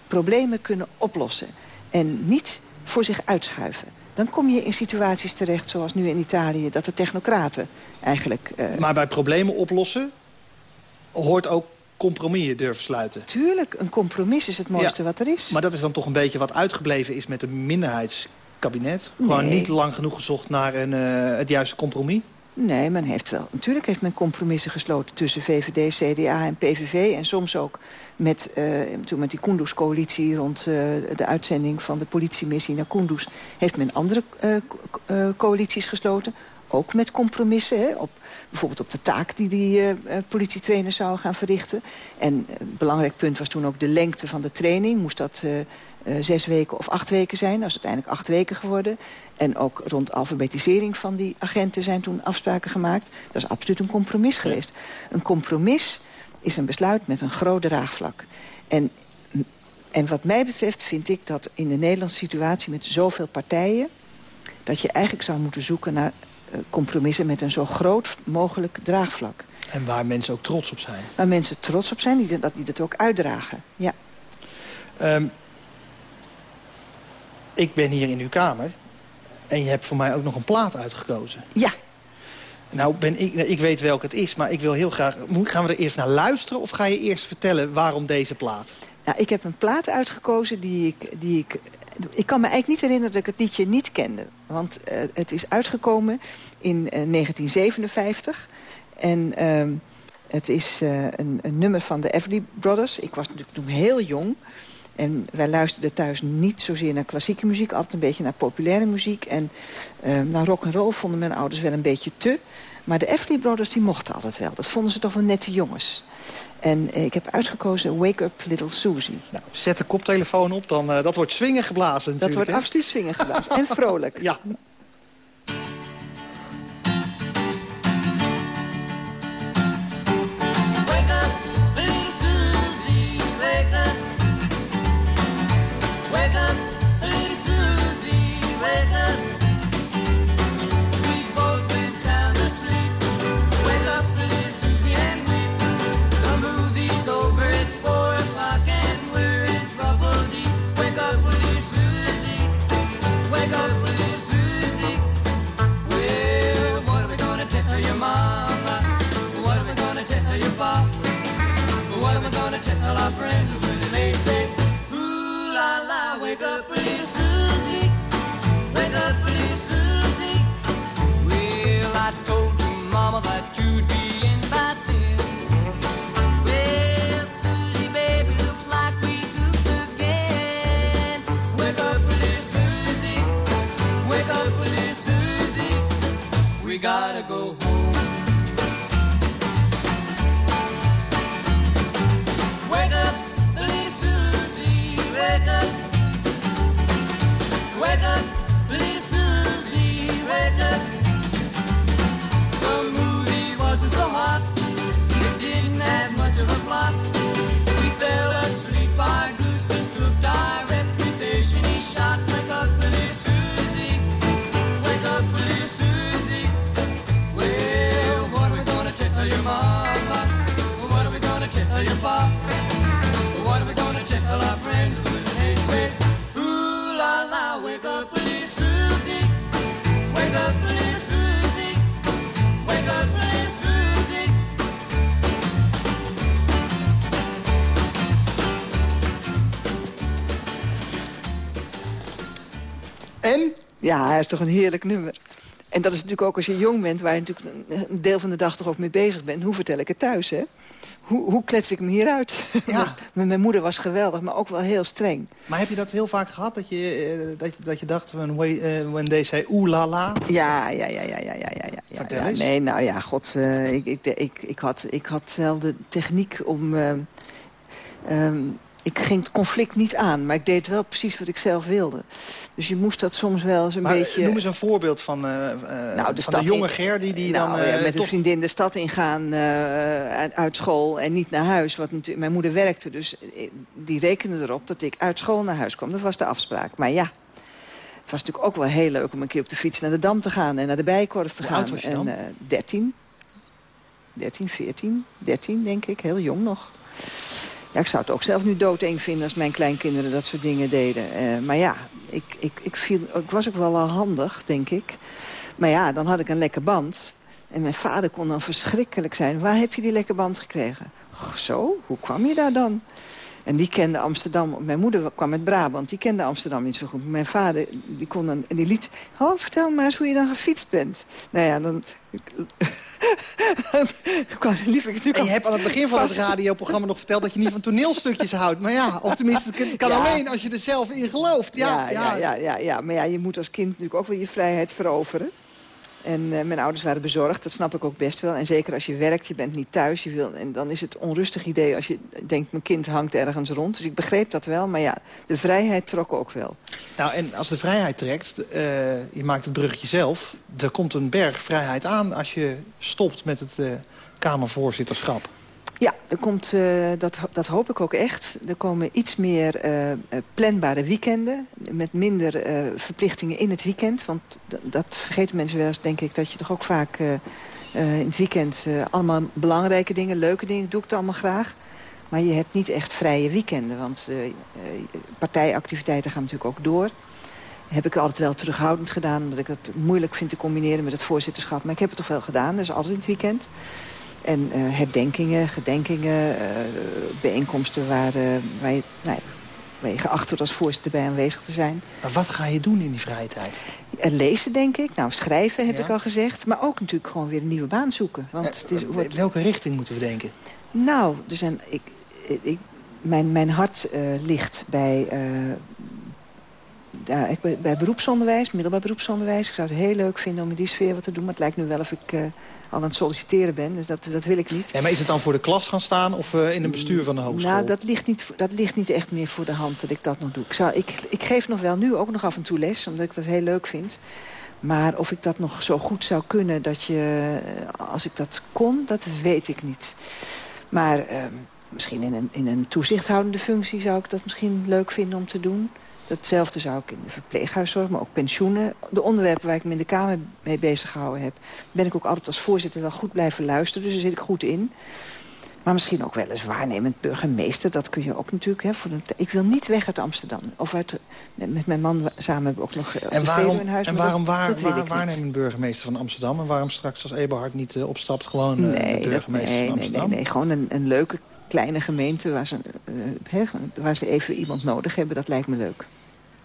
problemen kunnen oplossen. En niet voor zich uitschuiven. Dan kom je in situaties terecht, zoals nu in Italië... dat de technocraten eigenlijk... Uh... Maar bij problemen oplossen hoort ook compromis durven sluiten. Tuurlijk, een compromis is het mooiste wat er is. Maar dat is dan toch een beetje wat uitgebleven is met een minderheidskabinet? Gewoon niet lang genoeg gezocht naar een, uh, het juiste compromis? Nee, men heeft wel. Natuurlijk heeft men compromissen gesloten tussen VVD, CDA en PVV. En soms ook met, uh, toen met die Kunduz-coalitie rond uh, de uitzending van de politiemissie naar Kunduz... heeft men andere uh, coalities gesloten. Ook met compromissen, hè, op, bijvoorbeeld op de taak die die politietrainer zou gaan verrichten. En een belangrijk punt was toen ook de lengte van de training. Moest dat zes weken of acht weken zijn. Dat is uiteindelijk acht weken geworden. En ook rond alfabetisering van die agenten zijn toen afspraken gemaakt. Dat is absoluut een compromis geweest. Een compromis is een besluit met een groot draagvlak. En, en wat mij betreft vind ik dat in de Nederlandse situatie met zoveel partijen... dat je eigenlijk zou moeten zoeken naar uh, compromissen met een zo groot mogelijk draagvlak. En waar mensen ook trots op zijn. Waar mensen trots op zijn, die dat, die dat ook uitdragen, ja. Um, ik ben hier in uw kamer. En je hebt voor mij ook nog een plaat uitgekozen. Ja. Nou, ben ik, ik weet welke het is, maar ik wil heel graag... Gaan we er eerst naar luisteren of ga je eerst vertellen waarom deze plaat? Nou, ik heb een plaat uitgekozen die ik... Die ik ik kan me eigenlijk niet herinneren dat ik het liedje niet kende. Want uh, het is uitgekomen in uh, 1957. En uh, het is uh, een, een, nummer van de Everly Brothers. Ik was natuurlijk toen heel jong. En wij luisterden thuis niet zozeer naar klassieke muziek... altijd een beetje naar populaire muziek. En uh, naar rock and roll vonden mijn ouders wel een beetje te. Maar de Everly Brothers die mochten altijd wel. Dat vonden ze toch wel nette jongens. En uh, ik heb uitgekozen Wake Up Little Susie. Nou, zet de koptelefoon op, dan, uh, dat wordt swingen geblazen natuurlijk. Dat wordt hè? absoluut swingen geblazen. en vrolijk. *laughs* Ja. Our friends when they say, Ooh la la, wake up, little Ja, is toch een heerlijk nummer. En dat is natuurlijk ook als je jong bent... waar je natuurlijk een deel van de dag toch ook mee bezig bent. Hoe vertel ik het thuis, hè? Hoe, hoe klets ik me hieruit? Ja. *laughs* Mijn moeder was geweldig, maar ook wel heel streng. Maar heb je dat heel vaak gehad? Dat je, uh, dat, dat je dacht, when, uh, when they say oeh la la? Ja, ja, ja, ja, ja, ja, ja. ja, Vertel ja. eens. Nee, nou ja, god, uh, ik, ik, ik, ik, had, ik had wel de techniek om... Um, ik ging het conflict niet aan, maar ik deed wel precies wat ik zelf wilde. Dus je moest dat soms wel eens een Maar beetje... noem eens een voorbeeld van, eh, eh, Nou, van de stad de jonge in- Ger die, die nou, dan... eh, ja, met een vriendin de stad ingaan eh, uit- school en niet naar huis. Wat natuurlijk, mijn moeder werkte, dus eh, die rekende erop dat ik uit school naar huis kwam. Dat was de afspraak. Maar ja, het was natuurlijk ook wel heel leuk om een keer op de fiets naar de Dam te gaan... en naar de Bijenkorf te Hoe gaan. was je dan? En, eh, 13. 13, 14, 13 denk ik. Heel jong nog. Ik zou het ook zelf nu doodeng vinden als mijn kleinkinderen dat soort dingen deden. Eh, maar ja, ik, ik, ik, viel, was ook wel al handig, denk ik. Maar ja, dan had ik een lekker band. En mijn vader kon dan verschrikkelijk zijn. Waar heb je die lekker band gekregen? "Goh, Zo, hoe kwam je daar dan? En die kende Amsterdam. Mijn moeder kwam uit Brabant. Die kende Amsterdam niet zo goed. Mijn vader, die kon dan... En die liet... Oh, vertel maar eens hoe je dan gefietst bent. Nou ja, dan... *laughs* liep ik natuurlijk En je hebt aan het begin van het radioprogramma nog verteld dat je niet van toneelstukjes houdt. Maar ja, of tenminste, het kan Ja. alleen als je er zelf in gelooft. Ja, ja, ja, ja, ja, ja. Maar ja, je moet als kind natuurlijk ook wel je vrijheid veroveren. En eh, mijn ouders waren bezorgd, dat snap ik ook best wel. En zeker als je werkt, je bent niet thuis. Je wil, en dan is het onrustig idee als je denkt... mijn kind hangt ergens rond. Dus ik begreep dat wel. Maar ja, de vrijheid trok ook wel. Nou, en als de vrijheid trekt, eh, je maakt het bruggetje zelf... er komt een berg vrijheid aan als je stopt met het eh, Kamervoorzitterschap. Ja, er komt, eh, dat, dat hoop ik ook echt. Er komen iets meer eh, planbare weekenden. Met minder eh, verplichtingen in het weekend. Want dat vergeten mensen wel eens, denk ik. Dat je toch ook vaak in het weekend allemaal belangrijke dingen, leuke dingen... doe ik het allemaal graag. Maar je hebt niet echt vrije weekenden. Want partijactiviteiten gaan natuurlijk ook door. Heb ik altijd wel terughoudend gedaan. Omdat ik het moeilijk vind te combineren met het voorzitterschap. Maar ik heb het toch wel gedaan. Dus altijd in het weekend. En eh, herdenkingen, gedenkingen, eh, bijeenkomsten waar, eh, waar, je, nou, ja, waar je geacht wordt als voorzitter bij aanwezig te zijn. Maar wat ga je doen in die vrije tijd? En lezen, denk ik. Nou, schrijven heb Ja. ik al gezegd. Maar ook natuurlijk gewoon weer een nieuwe baan zoeken. Want het is, wordt, Welke richting moeten we denken? nou, er zijn, ik, ik, mijn, mijn hart ligt bij, daar, ik, ben- bij beroepsonderwijs, middelbaar beroepsonderwijs. Ik zou het heel leuk vinden om in die sfeer wat te doen. Maar het lijkt nu wel of ik eh, al aan het solliciteren ben. Dus dat, dat wil ik niet. Ja, maar is het dan voor de klas gaan staan of eh, in een bestuur van de hogeschool? Nou, dat ligt, niet, dat ligt niet echt meer voor de hand dat ik dat nog doe. Ik, zou, ik, ik geef nog wel nu ook nog af en toe les, omdat ik dat heel leuk vind. Maar of ik dat nog zo goed zou kunnen, dat je, eh, als ik dat kon, dat weet ik niet. Maar eh, misschien in een, in een toezichthoudende functie zou ik dat misschien leuk vinden om te doen. Datzelfde zou ik in de verpleeghuiszorg, maar ook pensioenen. De onderwerpen waar ik me in de Kamer mee bezig gehouden heb... ben ik ook altijd als voorzitter wel goed blijven luisteren. Dus daar zit ik goed in. Maar misschien ook wel eens waarnemend burgemeester. Dat kun je ook natuurlijk. Hè, voor een ik wil niet weg uit Amsterdam. Of uit, met, met mijn man samen hebben we ook nog eh, En waarom, een huis. en waarom dat, waar, dat waarnemend burgemeester van Amsterdam? En waarom straks als Eberhard niet eh, opstapt gewoon eh, Nee, de dat, burgemeester nee, van nee, Amsterdam? nee, nee. Gewoon een, een leuke kleine gemeente waar ze, waar ze even iemand nodig hebben. Dat lijkt me leuk.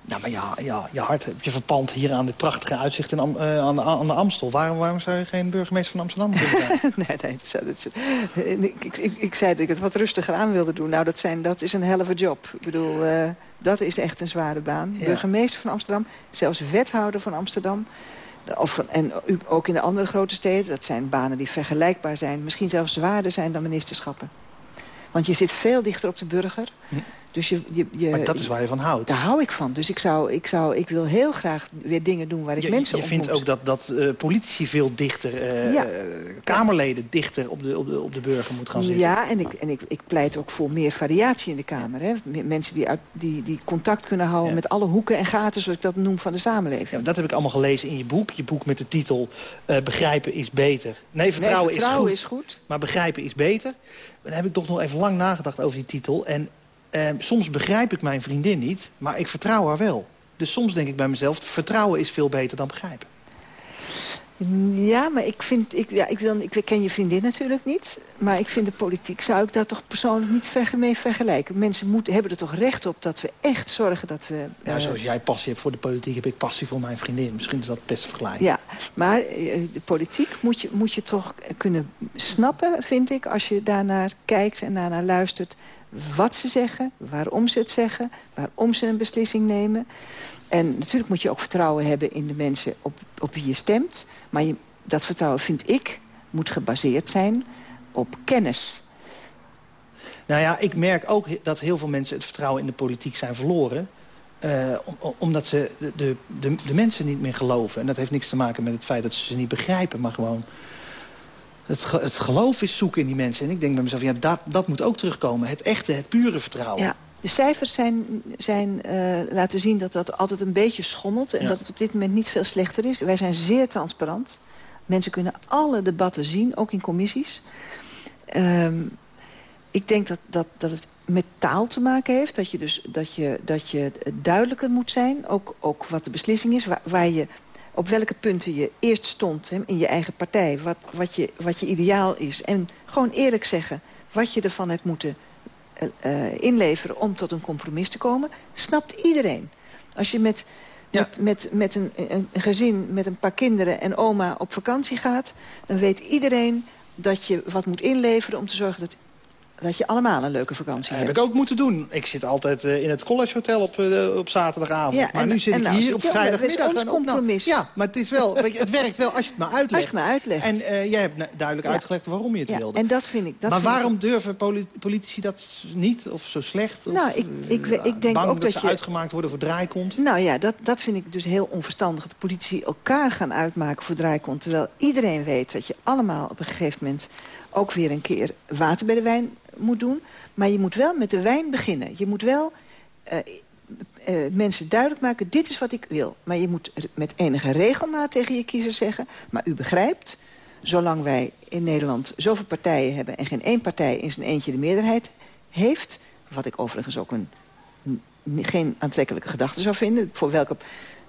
Ja, maar ja, ja, je hart heb je verpand hier aan dit prachtige uitzicht in Am- eh, aan, de, aan de Amstel. Waarom, waarom zou je geen burgemeester van Amsterdam willen zijn? *laughs* nee, nee. Het, het, ik, ik, ik, ik zei dat ik het wat rustiger aan wilde doen. Nou, dat, zijn, dat is een helve job. Ik bedoel, eh, dat is echt een zware baan. Ja. Burgemeester van Amsterdam, zelfs wethouder van Amsterdam. Of, en ook in de andere grote steden. Dat zijn banen die vergelijkbaar zijn. Misschien zelfs zwaarder zijn dan ministerschappen. Want je zit veel dichter op de burger. Dus je, je, je, maar dat is waar je van houdt. Daar hou ik van. Dus ik, zou, ik, zou, ik wil heel graag weer dingen doen waar ik Je, mensen je vindt ontmoet. ook dat, dat eh, politici veel dichter, eh, Ja. Kamerleden dichter op de, op, de, op de burger moet gaan zitten. Ja, en, ik, en ik, ik pleit ook voor meer variatie in de Kamer. Hè? Mensen die, uit, die, die contact kunnen houden Ja. met alle hoeken en gaten... zoals ik dat noem, van de samenleving. Ja, dat heb ik allemaal gelezen in je boek. Je boek met de titel eh, Begrijpen is beter. Nee, vertrouwen, Nee, vertrouwen is, goed, is goed. maar begrijpen is beter. Dan heb ik toch nog even lang nagedacht over die titel. En eh, soms begrijp ik mijn vriendin niet, maar ik vertrouw haar wel. Dus soms denk ik bij mezelf, vertrouwen is veel beter dan begrijpen. Ja, maar ik vind... Ik, ja, ik, wil, ik ken je vriendin natuurlijk niet. Maar ik vind de politiek... zou ik daar toch persoonlijk niet mee vergelijken. Mensen moeten, hebben er toch recht op dat we echt zorgen dat we... Nou, eh, zoals jij passie hebt voor de politiek, heb ik passie voor mijn vriendin. Misschien is dat het beste vergelijk. Ja, maar eh, de politiek moet je, moet je toch kunnen snappen, vind ik... als je daarnaar kijkt en daarnaar luistert... wat ze zeggen, waarom ze het zeggen... waarom ze een beslissing nemen. En natuurlijk moet je ook vertrouwen hebben in de mensen op, op wie je stemt. Maar je, dat vertrouwen, vind ik, moet gebaseerd zijn op kennis. Nou ja, ik merk ook dat heel veel mensen het vertrouwen in de politiek zijn verloren. eh, om- omdat ze de, de, de, de mensen niet meer geloven. En dat heeft niks te maken met het feit dat ze ze niet begrijpen, maar gewoon... Het, ge- het geloof is zoeken in die mensen. En ik denk bij mezelf, ja, dat, dat moet ook terugkomen. Het echte, het pure vertrouwen. Ja, de cijfers zijn, zijn eh, laten zien dat dat altijd een beetje schommelt... en Ja. dat het op dit moment niet veel slechter is. Wij zijn zeer transparant. Mensen kunnen alle debatten zien, ook in commissies. Ehm, ik denk dat, dat, dat het met taal te maken heeft. Dat je, dus, dat je, dat je duidelijker moet zijn. Ook, ook wat de beslissing is. Waar, waar je, op welke punten je eerst stond hè, in je eigen partij. Wat, wat, je, wat je ideaal is. En gewoon eerlijk zeggen wat je ervan hebt moeten eh, eh, inleveren om tot een compromis te komen, snapt iedereen. Als je met, Ja. met, met, met een, een gezin met een paar kinderen en oma op vakantie gaat... dan weet iedereen dat je wat moet inleveren om te zorgen dat, dat je allemaal een leuke vakantie Dat heb hebt. ik ook moeten doen. Ik zit altijd eh, in het College Hotel op, eh, op zaterdagavond. Ja, maar en- nu zit ik nou hier op vrijdagmiddag. dat is nou, compromis. ja, maar het, is wel, *laughs* weet je, het werkt wel als je het maar uitlegt. Als je het maar uitlegt. En eh, jij hebt duidelijk Ja. uitgelegd waarom je het ja, wilde. en dat vind ik... Dat maar vind ik- waarom durven poli- politici dat niet? Of zo slecht? Of, Nou, ik- ik- ik denk bang ook dat ze je- uitgemaakt worden voor draaikont? Nou ja, dat, dat vind ik dus heel onverstandig. Dat politici elkaar gaan uitmaken voor draaikont. Terwijl iedereen weet dat je allemaal op een gegeven moment... ook weer een keer water bij de wijn moet doen. Maar je moet wel met de wijn beginnen. Je moet wel eh, eh, mensen duidelijk maken, dit is wat ik wil. Maar je moet met enige regelmaat tegen je kiezer zeggen... maar u begrijpt, zolang wij in Nederland zoveel partijen hebben... en geen één partij in zijn eentje de meerderheid heeft... wat ik overigens ook een geen aantrekkelijke gedachte zou vinden... voor welke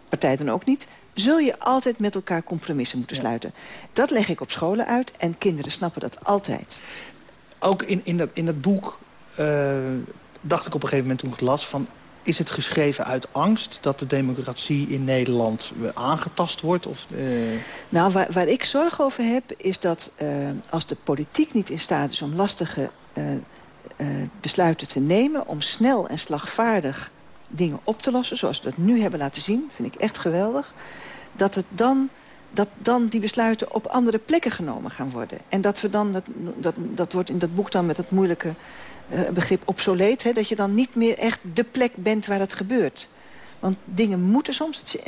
partij dan ook niet... zul je altijd met elkaar compromissen moeten sluiten. Dat leg ik op scholen uit en kinderen snappen dat altijd. Ook in, in, dat, in dat boek eh, dacht ik op een gegeven moment toen ik het las... van is het geschreven uit angst dat de democratie in Nederland eh, aangetast wordt? Of, eh, Nou, waar, waar ik zorg over heb, is dat als de politiek niet in staat is om lastige besluiten te nemen... om snel en slagvaardig dingen op te lossen, zoals we dat nu hebben laten zien... vind ik echt geweldig, dat, het dan, dat dan die besluiten op andere plekken genomen gaan worden. En dat we dan, dat, dat, dat wordt in dat boek dan met het moeilijke eh, begrip obsoleet... Hè, dat je dan niet meer echt de plek bent waar het gebeurt. Want dingen moeten soms... is-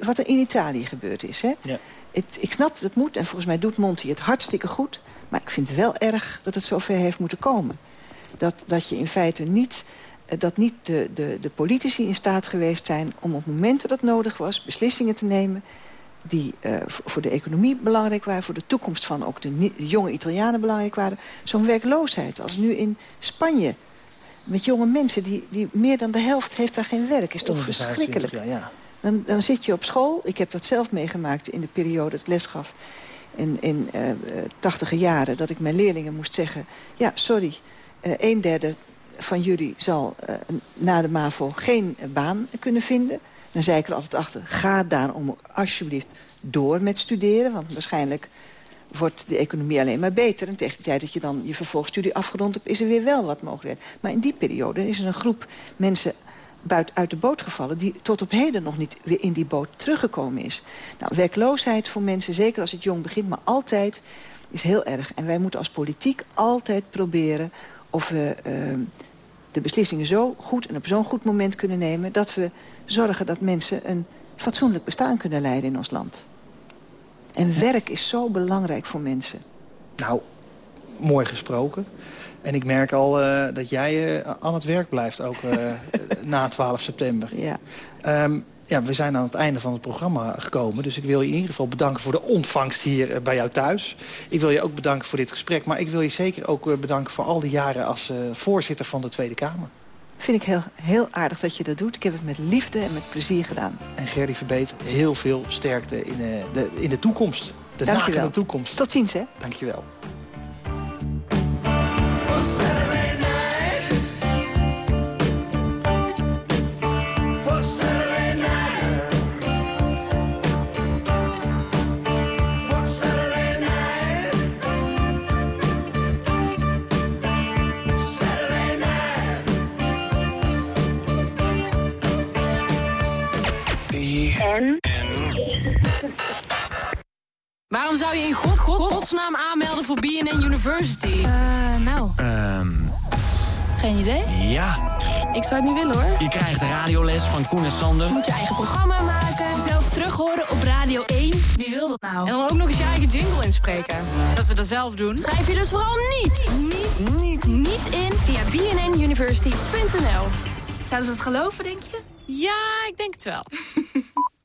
Wat er in Italië gebeurd is, hè? ja. Het, ik snap dat het moet en volgens mij doet Monty het hartstikke goed. Maar ik vind het wel erg dat het zover heeft moeten komen. Dat, dat je in feite niet, eh, dat niet de, de, de politici in staat geweest zijn... om op momenten dat nodig was beslissingen te nemen... die eh, voor de economie belangrijk waren... voor de toekomst van ook de jonge Italianen belangrijk waren. Zo'n werkloosheid als nu in Spanje... met jonge mensen, die, die meer dan de helft heeft daar geen werk. Is toch verschrikkelijk. 25 jaar, ja. Dan, dan zit je op school. Ik heb dat zelf meegemaakt in de periode dat ik les gaf. In, in eh tachtige jaren. Dat ik mijn leerlingen moest zeggen... Ja, sorry, eh, een derde van jullie zal na de MAVO geen baan kunnen vinden. Dan zei ik er altijd achter... Ga daarom alsjeblieft door met studeren. Want waarschijnlijk wordt de economie alleen maar beter. En tegen de tijd dat je dan je vervolgstudie afgerond hebt... is er weer wel wat mogelijk. Maar in die periode is er een groep mensen buiten uit de boot gevallen... die tot op heden nog niet weer in die boot teruggekomen is. Nou, werkloosheid voor mensen, zeker als het jong begint... maar altijd, is heel erg. En wij moeten als politiek altijd proberen... of we eh, de beslissingen zo goed en op zo'n goed moment kunnen nemen... dat we zorgen dat mensen een fatsoenlijk bestaan kunnen leiden in ons land. En werk is zo belangrijk voor mensen. Nou, mooi gesproken. En ik merk al eh, dat jij eh, aan het werk blijft, ook eh, *laughs* na 12 september. Ja. Ehm, ja, we zijn aan het einde van het programma gekomen. Dus ik wil je in ieder geval bedanken voor de ontvangst hier bij jou thuis. Ik wil je ook bedanken voor dit gesprek. Maar ik wil je zeker ook bedanken voor al die jaren als voorzitter van de Tweede Kamer. Vind ik heel, heel aardig dat je dat doet. Ik heb het met liefde en met plezier gedaan. En Gerdy Verbeet, heel veel sterkte in, eh, de, in de toekomst. De nakende toekomst. Tot ziens, hè? Dankjewel. Waarom zou je in god, god, godsnaam aanmelden voor BNN University? Eh, nou, Ehm, Geen idee. Ja, Ik zou het niet willen hoor. je krijgt radioles van Koen en Sander. Moet je eigen programma maken. Zelf terug horen op Radio 1. Wie wil dat nou? En dan ook nog eens je eigen jingle inspreken. Dat ze dat zelf doen. Schrijf je dus vooral niet. Niet, niet, niet in via bnnuniversity.nl. Zouden ze het geloven, denk je? Ja, ik denk het wel. *laughs*